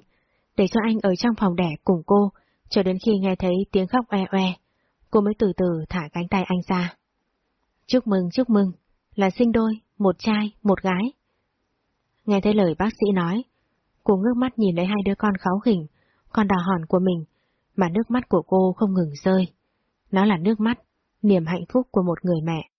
để cho anh ở trong phòng đẻ cùng cô, cho đến khi nghe thấy tiếng khóc e oe, cô mới từ từ thả cánh tay anh ra. Chúc mừng, chúc mừng, là sinh đôi, một trai, một gái. Nghe thấy lời bác sĩ nói, cô ngước mắt nhìn lấy hai đứa con kháu khỉnh, con đỏ hòn của mình, mà nước mắt của cô không ngừng rơi. Nó là nước mắt, niềm hạnh phúc của một người mẹ.